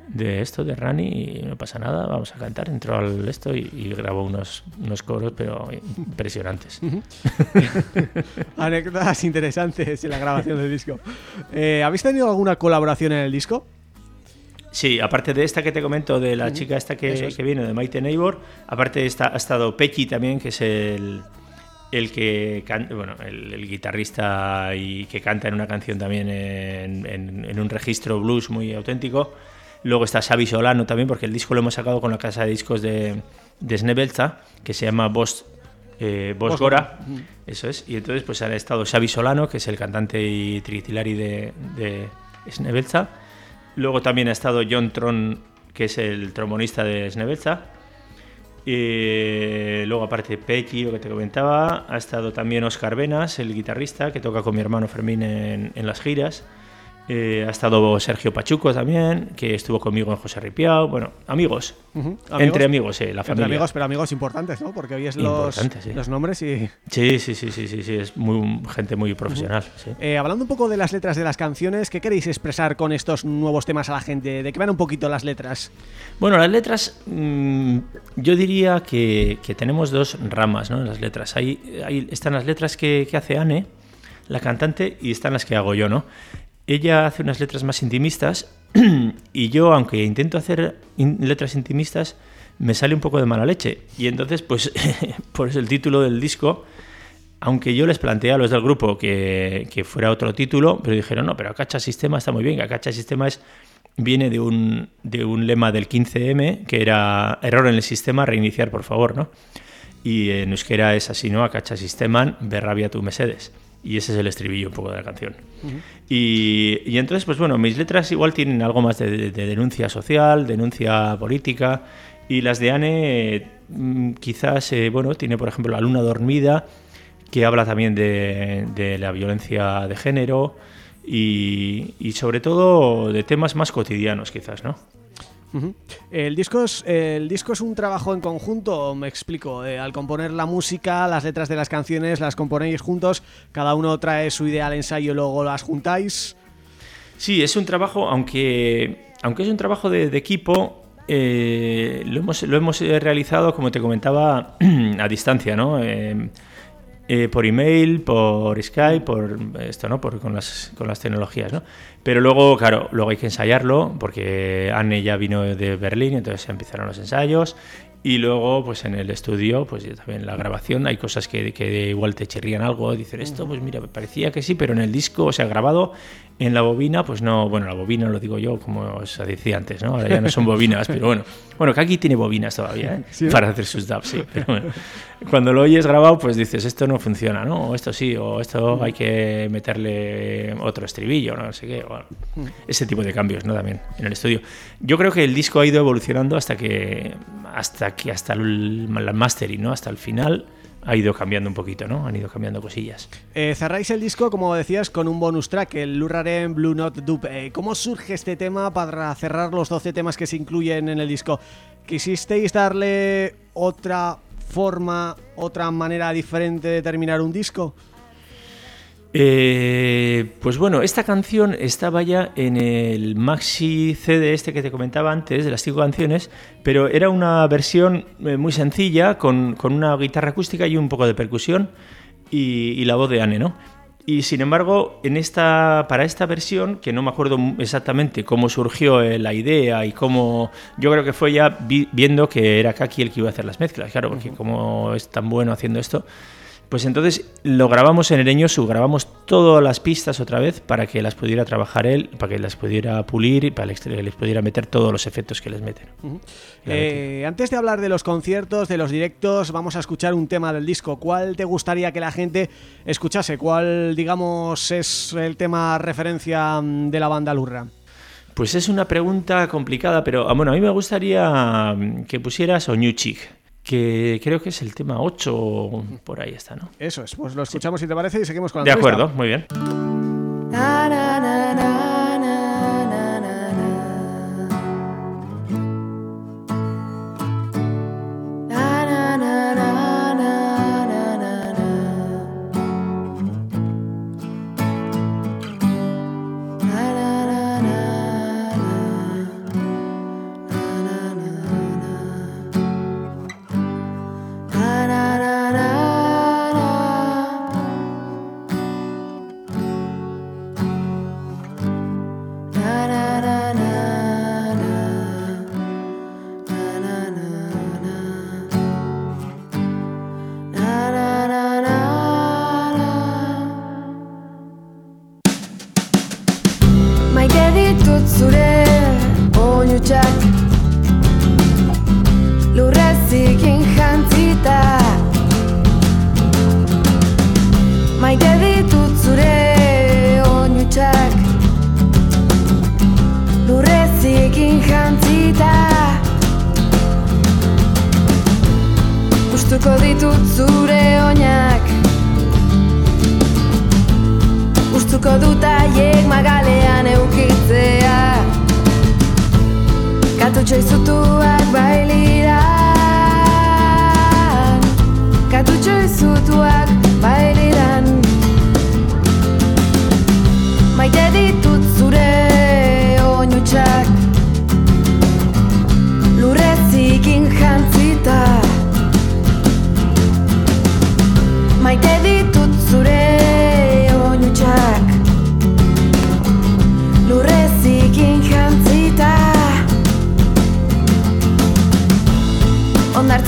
de esto, de Rani, y no pasa nada, vamos a cantar. Entró al esto y, y grabó unos, unos coros, pero impresionantes.
Anécdotas interesantes en la grabación del disco. Eh, ¿Habéis tenido alguna colaboración en el disco?
Sí, aparte de esta que te comento, de la chica esta que,
es.
que viene, de Maite Neighbor, aparte está, ha estado Pechi también, que es el, el que can- bueno, el, el guitarrista y que canta en una canción también en, en- en un registro blues muy auténtico. Luego está Xavi Solano también, porque el disco lo hemos sacado con la casa de discos de, de Snebelza, que se llama Boss, eh, Boss Gora.
Gora.
Eso es. Y entonces pues ha estado Xavi Solano, que es el cantante y tritilari de, de Snebelza. Luego también ha estado John Tron, que es el trombonista de Snebelza. Y luego, aparte Pechi, lo que te comentaba, ha estado también Oscar Venas, el guitarrista, que toca con mi hermano Fermín en, en las giras. Eh, ha estado Sergio Pachuco también, que estuvo conmigo en José Ripiao. Bueno, amigos. Entre amigos, sí, la
Entre
familia.
amigos, pero amigos importantes, ¿no? Porque hoy es los,
Importantes, sí.
los nombres y...
Sí, sí, sí, sí, sí, sí, es muy, gente muy profesional. sí.
Eh, hablando un poco de las letras de las canciones, ¿qué queréis expresar con estos nuevos temas a la gente? ¿De qué van un poquito las letras?
Bueno, las letras, mm, yo diría que, que tenemos dos ramas ¿no? en las letras. Hay- están las letras que, que hace Anne, la cantante, y están las que hago yo, ¿no? Ella hace unas letras más intimistas y yo, aunque intento hacer letras intimistas, me sale un poco de mala leche. Y entonces, pues, por eso el título del disco, aunque yo les planteé a los del grupo que, que fuera otro título, pero dijeron, no, pero Acacha Sistema está muy bien, Acacha Sistema es, viene de un, de un lema del 15M, que era error en el sistema, reiniciar por favor, ¿no? Y en euskera es así, ¿no? Acacha Sisteman, berrabia tu Mercedes. Y ese es el estribillo un poco de la canción. y, y entonces, pues bueno, mis letras igual tienen algo más de, de- de denuncia social, denuncia política, y las de Anne eh, mm, quizás, eh, bueno, tiene por ejemplo La Luna Dormida, que habla también de, de la violencia de género, y, y sobre todo de temas más cotidianos quizás, ¿no?
El disco es el disco es un trabajo en conjunto, me explico. eh, al componer la música, las letras de las canciones las componéis juntos, cada uno trae su idea al ensayo y luego las juntáis.
Sí, es un trabajo, aunque, aunque es un trabajo de, de equipo, eh, lo, hemos, lo hemos eh, realizado, como te comentaba, a distancia, ¿no? Eh, eh, por email, por Skype, por esto, ¿no? Por, con, las, con las tecnologías, ¿no? Pero luego, claro, luego hay que ensayarlo, porque Anne ya vino de Berlín, entonces empezaron los ensayos. Y luego, pues en el estudio, pues también la grabación, hay cosas que, que igual te chirrían algo, dicen esto, pues mira, parecía que sí, pero en el disco, o sea, grabado en la bobina, pues no, bueno, la bobina lo digo yo, como os decía antes, ¿no? Ahora ya no son bobinas, pero bueno, bueno, que aquí tiene bobinas todavía, ¿eh?
Sí, ¿no?
Para hacer sus dubs, sí, pero bueno. Cuando lo oyes grabado, pues dices, esto no funciona, ¿no? O esto sí, o esto hay que meterle otro estribillo, no sé qué, bueno, ese tipo de cambios, ¿no? También en el estudio. Yo creo que el disco ha ido evolucionando hasta que, hasta que, hasta el, el mastering, ¿no? Hasta el final ha ido cambiando un poquito, ¿no? Han ido cambiando cosillas.
Eh, cerráis el disco, como decías, con un bonus track, el Lurraren Blue Note Dupe. Eh, ¿Cómo surge este tema para cerrar los 12 temas que se incluyen en el disco? ¿Quisisteis darle otra forma, otra manera diferente de terminar un disco?
Eh, pues bueno, esta canción estaba ya en el maxi CD este que te comentaba antes, de las cinco canciones, pero era una versión eh, muy sencilla, con, con una guitarra acústica y un poco de percusión y, y la voz de Anne, ¿no? Y sin embargo, en esta, para esta versión, que no me acuerdo exactamente cómo surgió eh, la idea y cómo. Yo creo que fue ya vi- viendo que era Kaki el que iba a hacer las mezclas, claro, porque como es tan bueno haciendo esto. Pues entonces lo grabamos en Ereñosu, grabamos todas las pistas otra vez para que las pudiera trabajar él, para que las pudiera pulir y para que les pudiera meter todos los efectos que les meten.
Eh, antes de hablar de los conciertos, de los directos, vamos a escuchar un tema del disco. ¿Cuál te gustaría que la gente escuchase? ¿Cuál, digamos, es el tema referencia mm, de la banda Lurra?
Pues es una pregunta complicada, pero ah, bueno, a mí me gustaría mm, que pusieras Oñuchik, que creo que es el tema 8 o por ahí está, ¿no?
Eso es, pues lo escuchamos si te parece y seguimos con la
De
entrevista.
acuerdo, muy bien.
Na, na, na, na, na,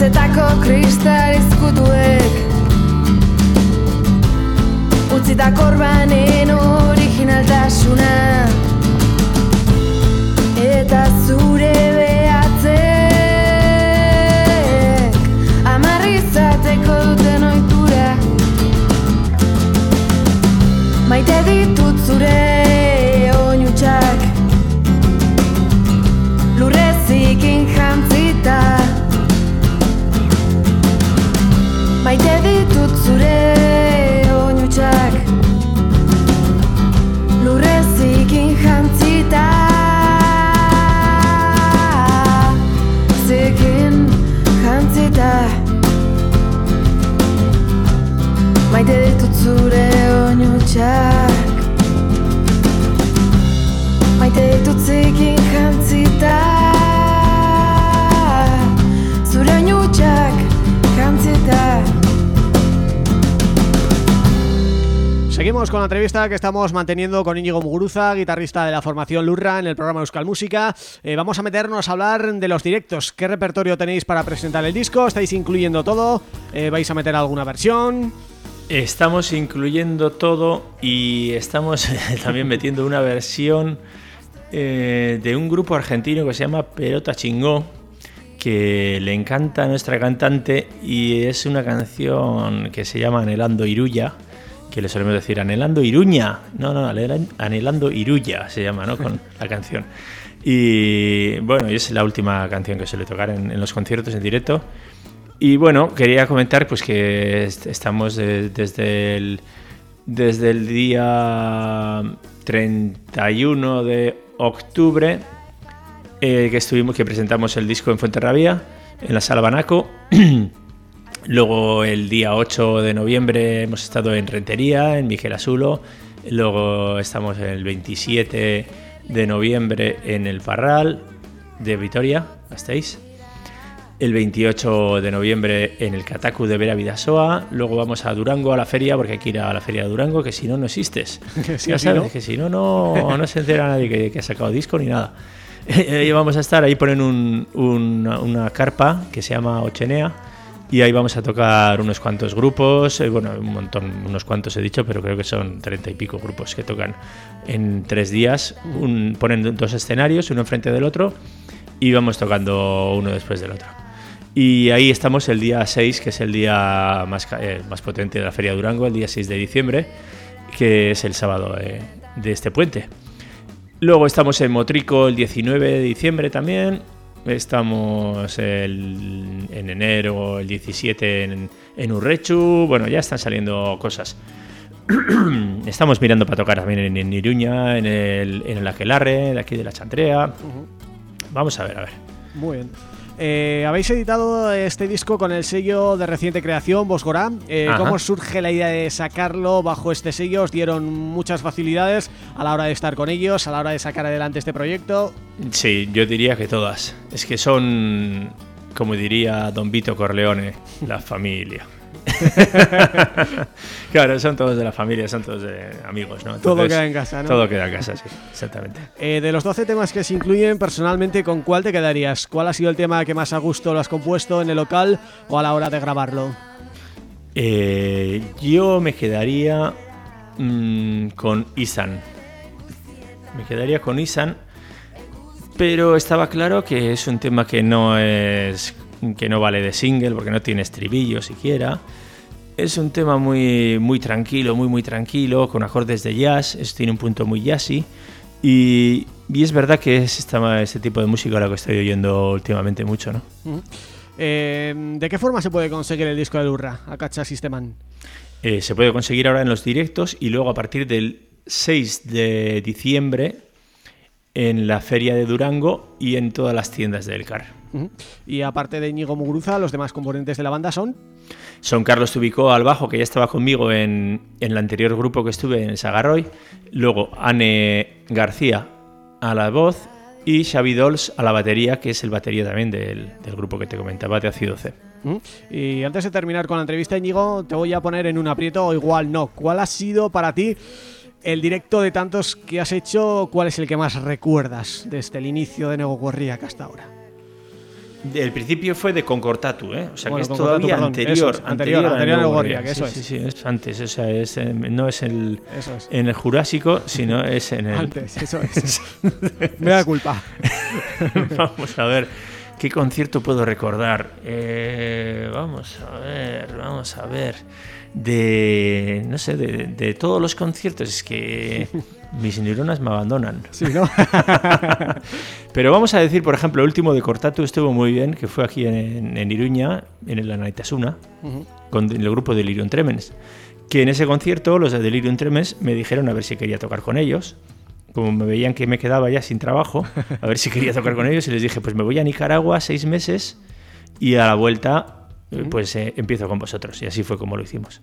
Ondartzetako kristal izkutuek utzitako orbanen originaltasuna
Seguimos con la entrevista que estamos manteniendo con Íñigo Muguruza, guitarrista de la formación Lurra en el programa Euskal Música. Eh, vamos a meternos a hablar de los directos. ¿Qué repertorio tenéis para presentar el disco? ¿Estáis incluyendo todo? Eh, ¿Vais a meter alguna versión?
Estamos incluyendo todo y estamos también metiendo una versión eh, de un grupo argentino que se llama Pelota Chingó, que le encanta a nuestra cantante y es una canción que se llama Anhelando Iruya, que le solemos decir Anhelando Iruña, no, no, anhelan- Anhelando Iruya se llama, ¿no? Con la canción. Y bueno, y es la última canción que suele tocar en, en los conciertos en directo. Y bueno, quería comentar pues que est- estamos de- desde el desde el día 31 de octubre eh, que estuvimos que presentamos el disco en Fuenterrabía en la Sala Banaco. Luego el día 8 de noviembre hemos estado en Rentería, en Miguel Asulo. Luego estamos el 27 de noviembre en el Parral de Vitoria, ¿estáis? El 28 de noviembre en el Catacu de Vera Vidasoa. Luego vamos a Durango a la feria, porque hay que ir a la feria de Durango, que si no, no existes.
Sí,
ya sabes,
¿no?
que si no, no, no se entera nadie que, que ha sacado disco ni nada. y vamos a estar, ahí ponen un- una, una carpa que se llama Ochenea. Y ahí vamos a tocar unos cuantos grupos, eh, bueno, un montón, unos cuantos he dicho, pero creo que son treinta y pico grupos que tocan en tres días. Un- ponen dos escenarios, uno enfrente del otro, y vamos tocando uno después del otro. Y ahí estamos el día 6, que es el día más, eh, más potente de la Feria de Durango, el día 6 de diciembre, que es el sábado eh, de este puente. Luego estamos en Motrico el 19 de diciembre también. Estamos el- en enero, el 17 en, en Urrechu. Bueno, ya están saliendo cosas. Estamos mirando para tocar también en, en Iruña, en el, en el Aquelarre, de aquí de la Chantrea. Vamos a ver, a ver.
Muy bien. Eh, habéis editado este disco con el sello de reciente creación, Bosgorá. Eh. ¿Cómo surge la idea de sacarlo bajo este sello? ¿Os dieron muchas facilidades a la hora de estar con ellos, a la hora de sacar adelante este proyecto?
Sí, yo diría que todas. Es que son, como diría Don Vito Corleone, la familia. claro, son todos de la familia, son todos de amigos, ¿no?
Todo queda en casa, ¿no?
Todo queda en casa, sí, exactamente.
Eh, de los 12 temas que se incluyen, personalmente, ¿con cuál te quedarías? ¿Cuál ha sido el tema que más a gusto lo has compuesto en el local o a la hora de grabarlo?
Eh, yo me quedaría mm, con Isan. Me quedaría con Isan, pero estaba claro que es un tema que no es que no vale de single porque no tiene estribillo siquiera. Es un tema muy muy tranquilo, muy muy tranquilo, con acordes de jazz, es, tiene un punto muy jazzy y, y es verdad que es esta, este tipo de música la que estoy oyendo últimamente mucho, ¿no?
Eh, ¿De qué forma se puede conseguir el disco de Lurra, Acacha Sisteman?
Eh, se puede conseguir ahora en los directos y luego a partir del 6 de diciembre en la feria de Durango y en todas las tiendas del
Y aparte de Íñigo Muguruza, los demás componentes de la banda son...
Son Carlos Tubicó al bajo, que ya estaba conmigo en, en el anterior grupo que estuve en el Sagarroy. Luego Anne García a la voz y Xavi Dols a la batería, que es el batería también del, del grupo que te comentaba de Ácido C.
Y antes de terminar con la entrevista, Íñigo, te voy a poner en un aprieto o igual no. ¿Cuál ha sido para ti el directo de tantos que has hecho? ¿Cuál es el que más recuerdas desde el inicio de Nego Corriac hasta ahora?
El principio fue de Concortatu, ¿eh? O sea,
Bueno,
que es todavía
perdón,
anterior,
es, anterior, anterior a
Nuevo
Gorria,
Gorria.
que eso
sí,
es.
Sí, sí, es antes, o sea, es, eh, no es el,
Eso es.
en el Jurásico, sino es en el...
Antes, eso es. Me da culpa.
vamos a ver, ¿qué concierto puedo recordar? Eh, vamos a ver, vamos a ver. De, no sé, de, de todos los conciertos, es que mis neuronas me abandonan.
Sí, ¿no?
Pero vamos a decir, por ejemplo, el último de Cortatu estuvo muy bien, que fue aquí en, en Iruña, en el Anaitasuna,
Ujú.
con el grupo Delirium Tremens. Que en ese concierto, los de Delirium Tremens me dijeron a ver si quería tocar con ellos. Como me veían que me quedaba ya sin trabajo, a ver si quería tocar con ellos. Y les dije, pues me voy a Nicaragua seis meses y a la vuelta
pues eh, empiezo con vosotros. Y así fue como lo hicimos.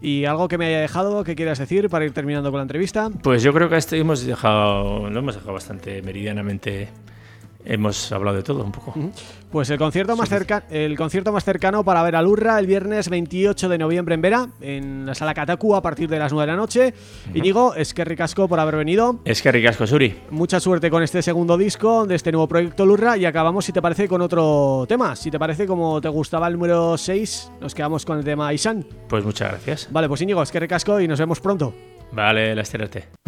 ¿Y algo que me haya dejado que quieras decir para ir terminando con la entrevista?
Pues yo creo que a este hemos dejado, lo hemos dejado bastante meridianamente. Hemos hablado de todo un poco.
Pues el concierto más cerca, el concierto más cercano para ver a Lurra el viernes 28 de noviembre en Vera, en la sala Kataku a partir de las 9 de la noche. Íñigo, es que ricasco por haber venido.
Es que ricasco, Suri.
Mucha suerte con este segundo disco de este nuevo proyecto Lurra y acabamos, si te parece, con otro tema. Si te parece, como te gustaba el número 6, nos quedamos con el tema Isan.
Pues muchas gracias.
Vale, pues Íñigo, es que ricasco y nos vemos pronto.
Vale, la esterate.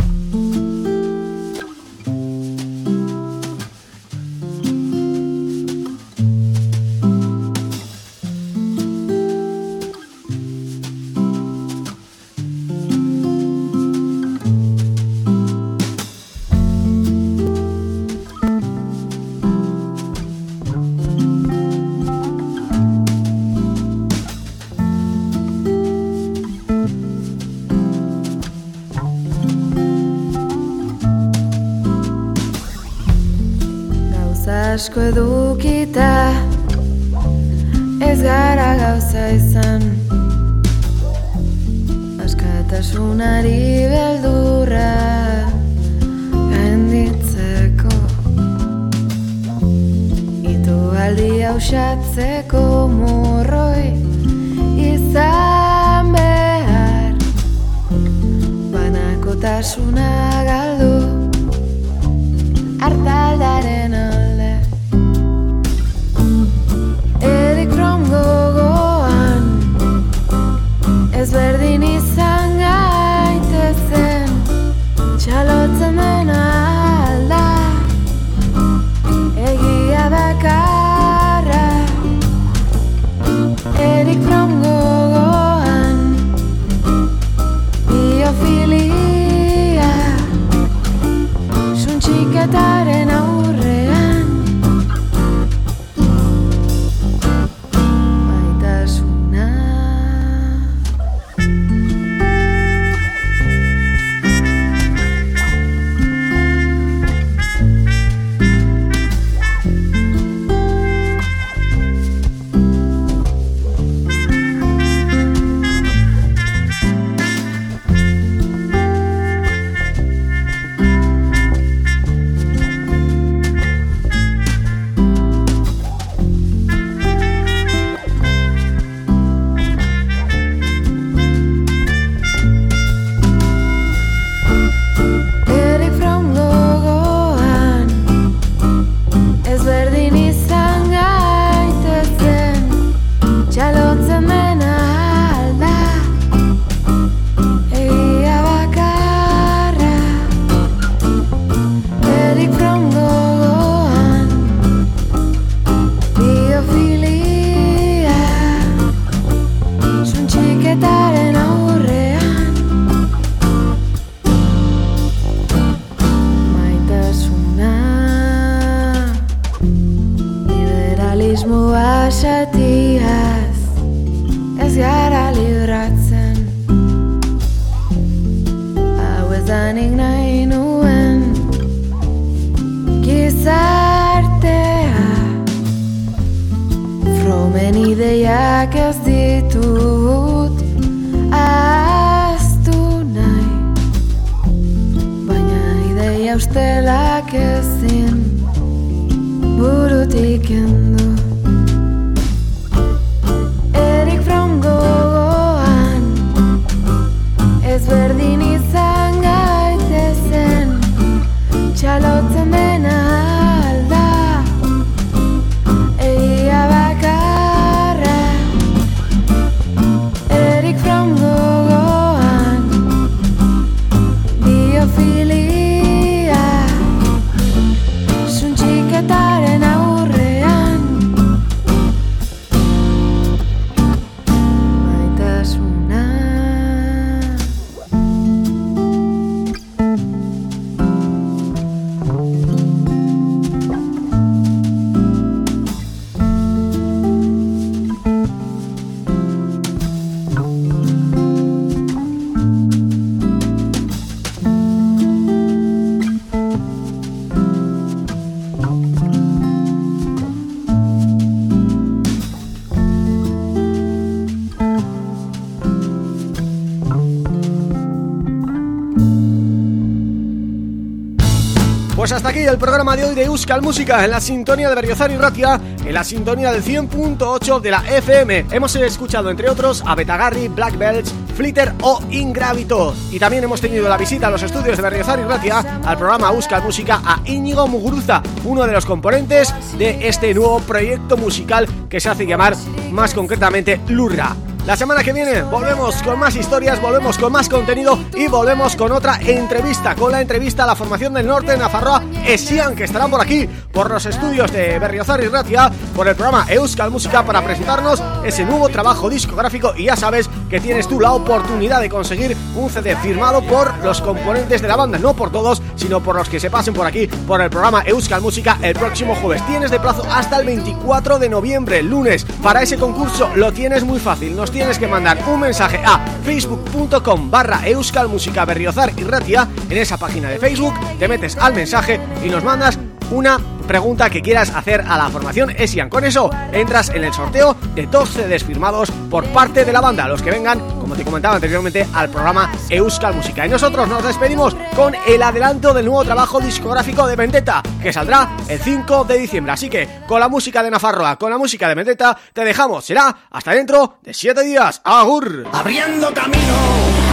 Aquí el programa de hoy de Euskal Música en la sintonía de Berriozar y Ratia, en la sintonía del 100.8 de la FM. Hemos escuchado entre otros a Betagarri, Black Belts, Flitter o Ingravito. Y también hemos tenido la visita a los estudios de Berriozar y Ratia al programa Euskal Música a Íñigo Muguruza, uno de los componentes de este nuevo proyecto musical que se hace llamar más concretamente Lurra. La semana que viene volvemos con más historias, volvemos con más contenido y volvemos con otra entrevista, con la entrevista a la formación del norte de Nafarroa, Esian, que estarán por aquí, por los estudios de Berriozar y Ratia, por el programa Euskal Música para presentarnos ese nuevo trabajo discográfico y ya sabes que tienes tú la oportunidad de conseguir un CD firmado por los componentes de la banda, no por todos, sino por los que se pasen por aquí, por el programa Euskal Música el próximo jueves. Tienes de plazo hasta el 24 de noviembre, lunes. Para ese concurso lo tienes muy fácil, nos tienes que mandar un mensaje a facebook.com barra Música berriozar y ratia. En esa página de Facebook, te metes al mensaje y nos mandas una pregunta que quieras hacer a la formación ESIAN. Con eso entras en el sorteo de dos CDs firmados por parte de la banda, los que vengan, como te comentaba anteriormente, al programa Euskal Música. Y nosotros nos despedimos con el adelanto del nuevo trabajo discográfico de Vendetta, que saldrá el 5 de diciembre. Así que con la música de Nafarroa, con la música de Vendetta, te dejamos. Será hasta dentro de 7 días. ¡Agur!
Abriendo camino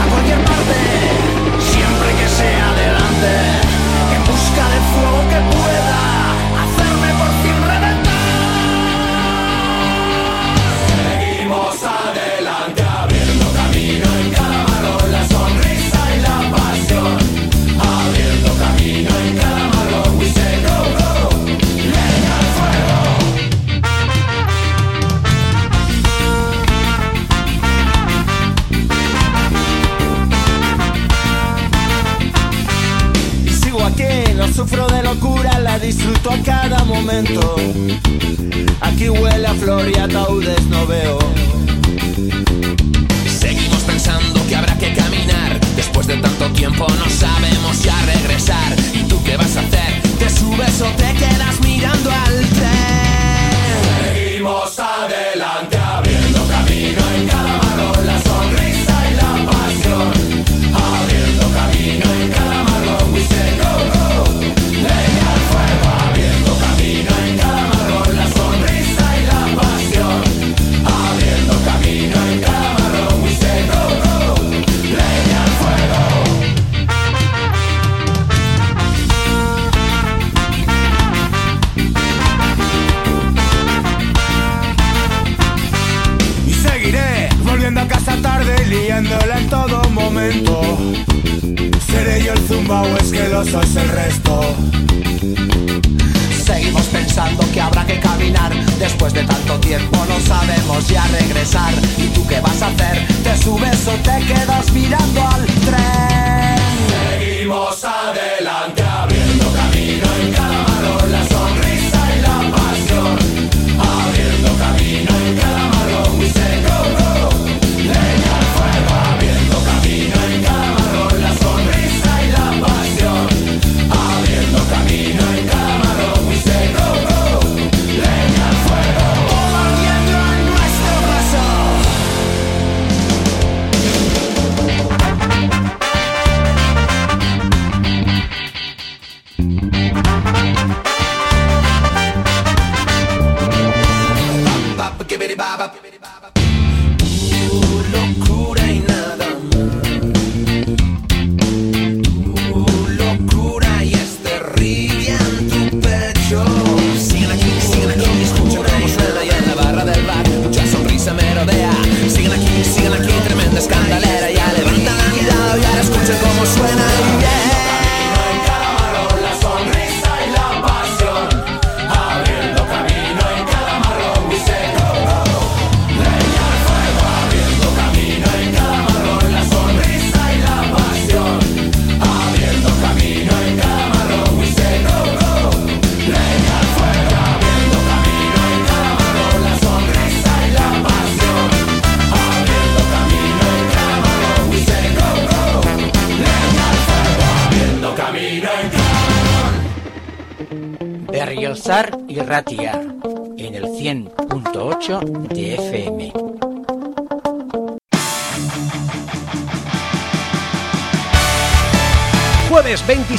a cualquier parte, disfruto a cada momento. Aquí huele a flor y ataúdes no veo. Seguimos pensando que habrá que caminar. Después de tanto tiempo no sabemos ya regresar. ¿Y tú qué vas a hacer? ¿Te subes o te quedas mirando al tren? Seguimos adelante, Seré yo el zumbao, es que lo sois el resto. Seguimos pensando que habrá que caminar. Después de tanto tiempo no sabemos ya regresar. ¿Y tú qué vas a hacer? ¿Te subes o te quedas mirando al tren? Seguimos adelante,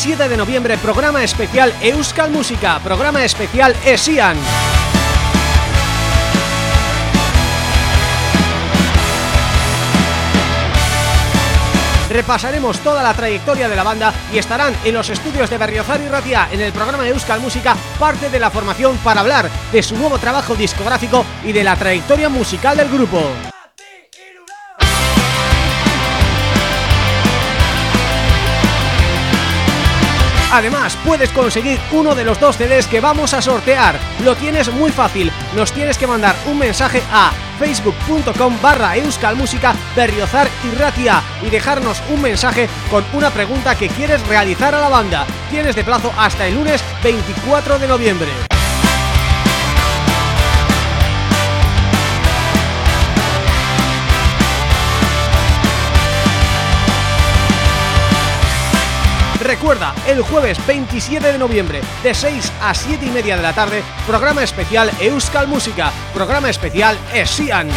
17 de noviembre, programa especial Euskal Música, programa especial ESIAN. repasaremos toda la trayectoria de la banda y estarán en los estudios de Berriozar y Ratia en el programa de Euskal Música parte de la formación para hablar de su nuevo trabajo discográfico y de la trayectoria musical del grupo. Además, puedes conseguir uno de los dos CDs que vamos a sortear. Lo tienes muy fácil, nos tienes que mandar un mensaje a facebook.com barra euskalmusica berriozar y ratia y dejarnos un mensaje con una pregunta que quieres realizar a la banda. Tienes de plazo hasta el lunes 24 de noviembre. Recuerda, el jueves 27 de noviembre, de 6 a 7 y media de la tarde, programa especial Euskal Música, programa especial ESIAN.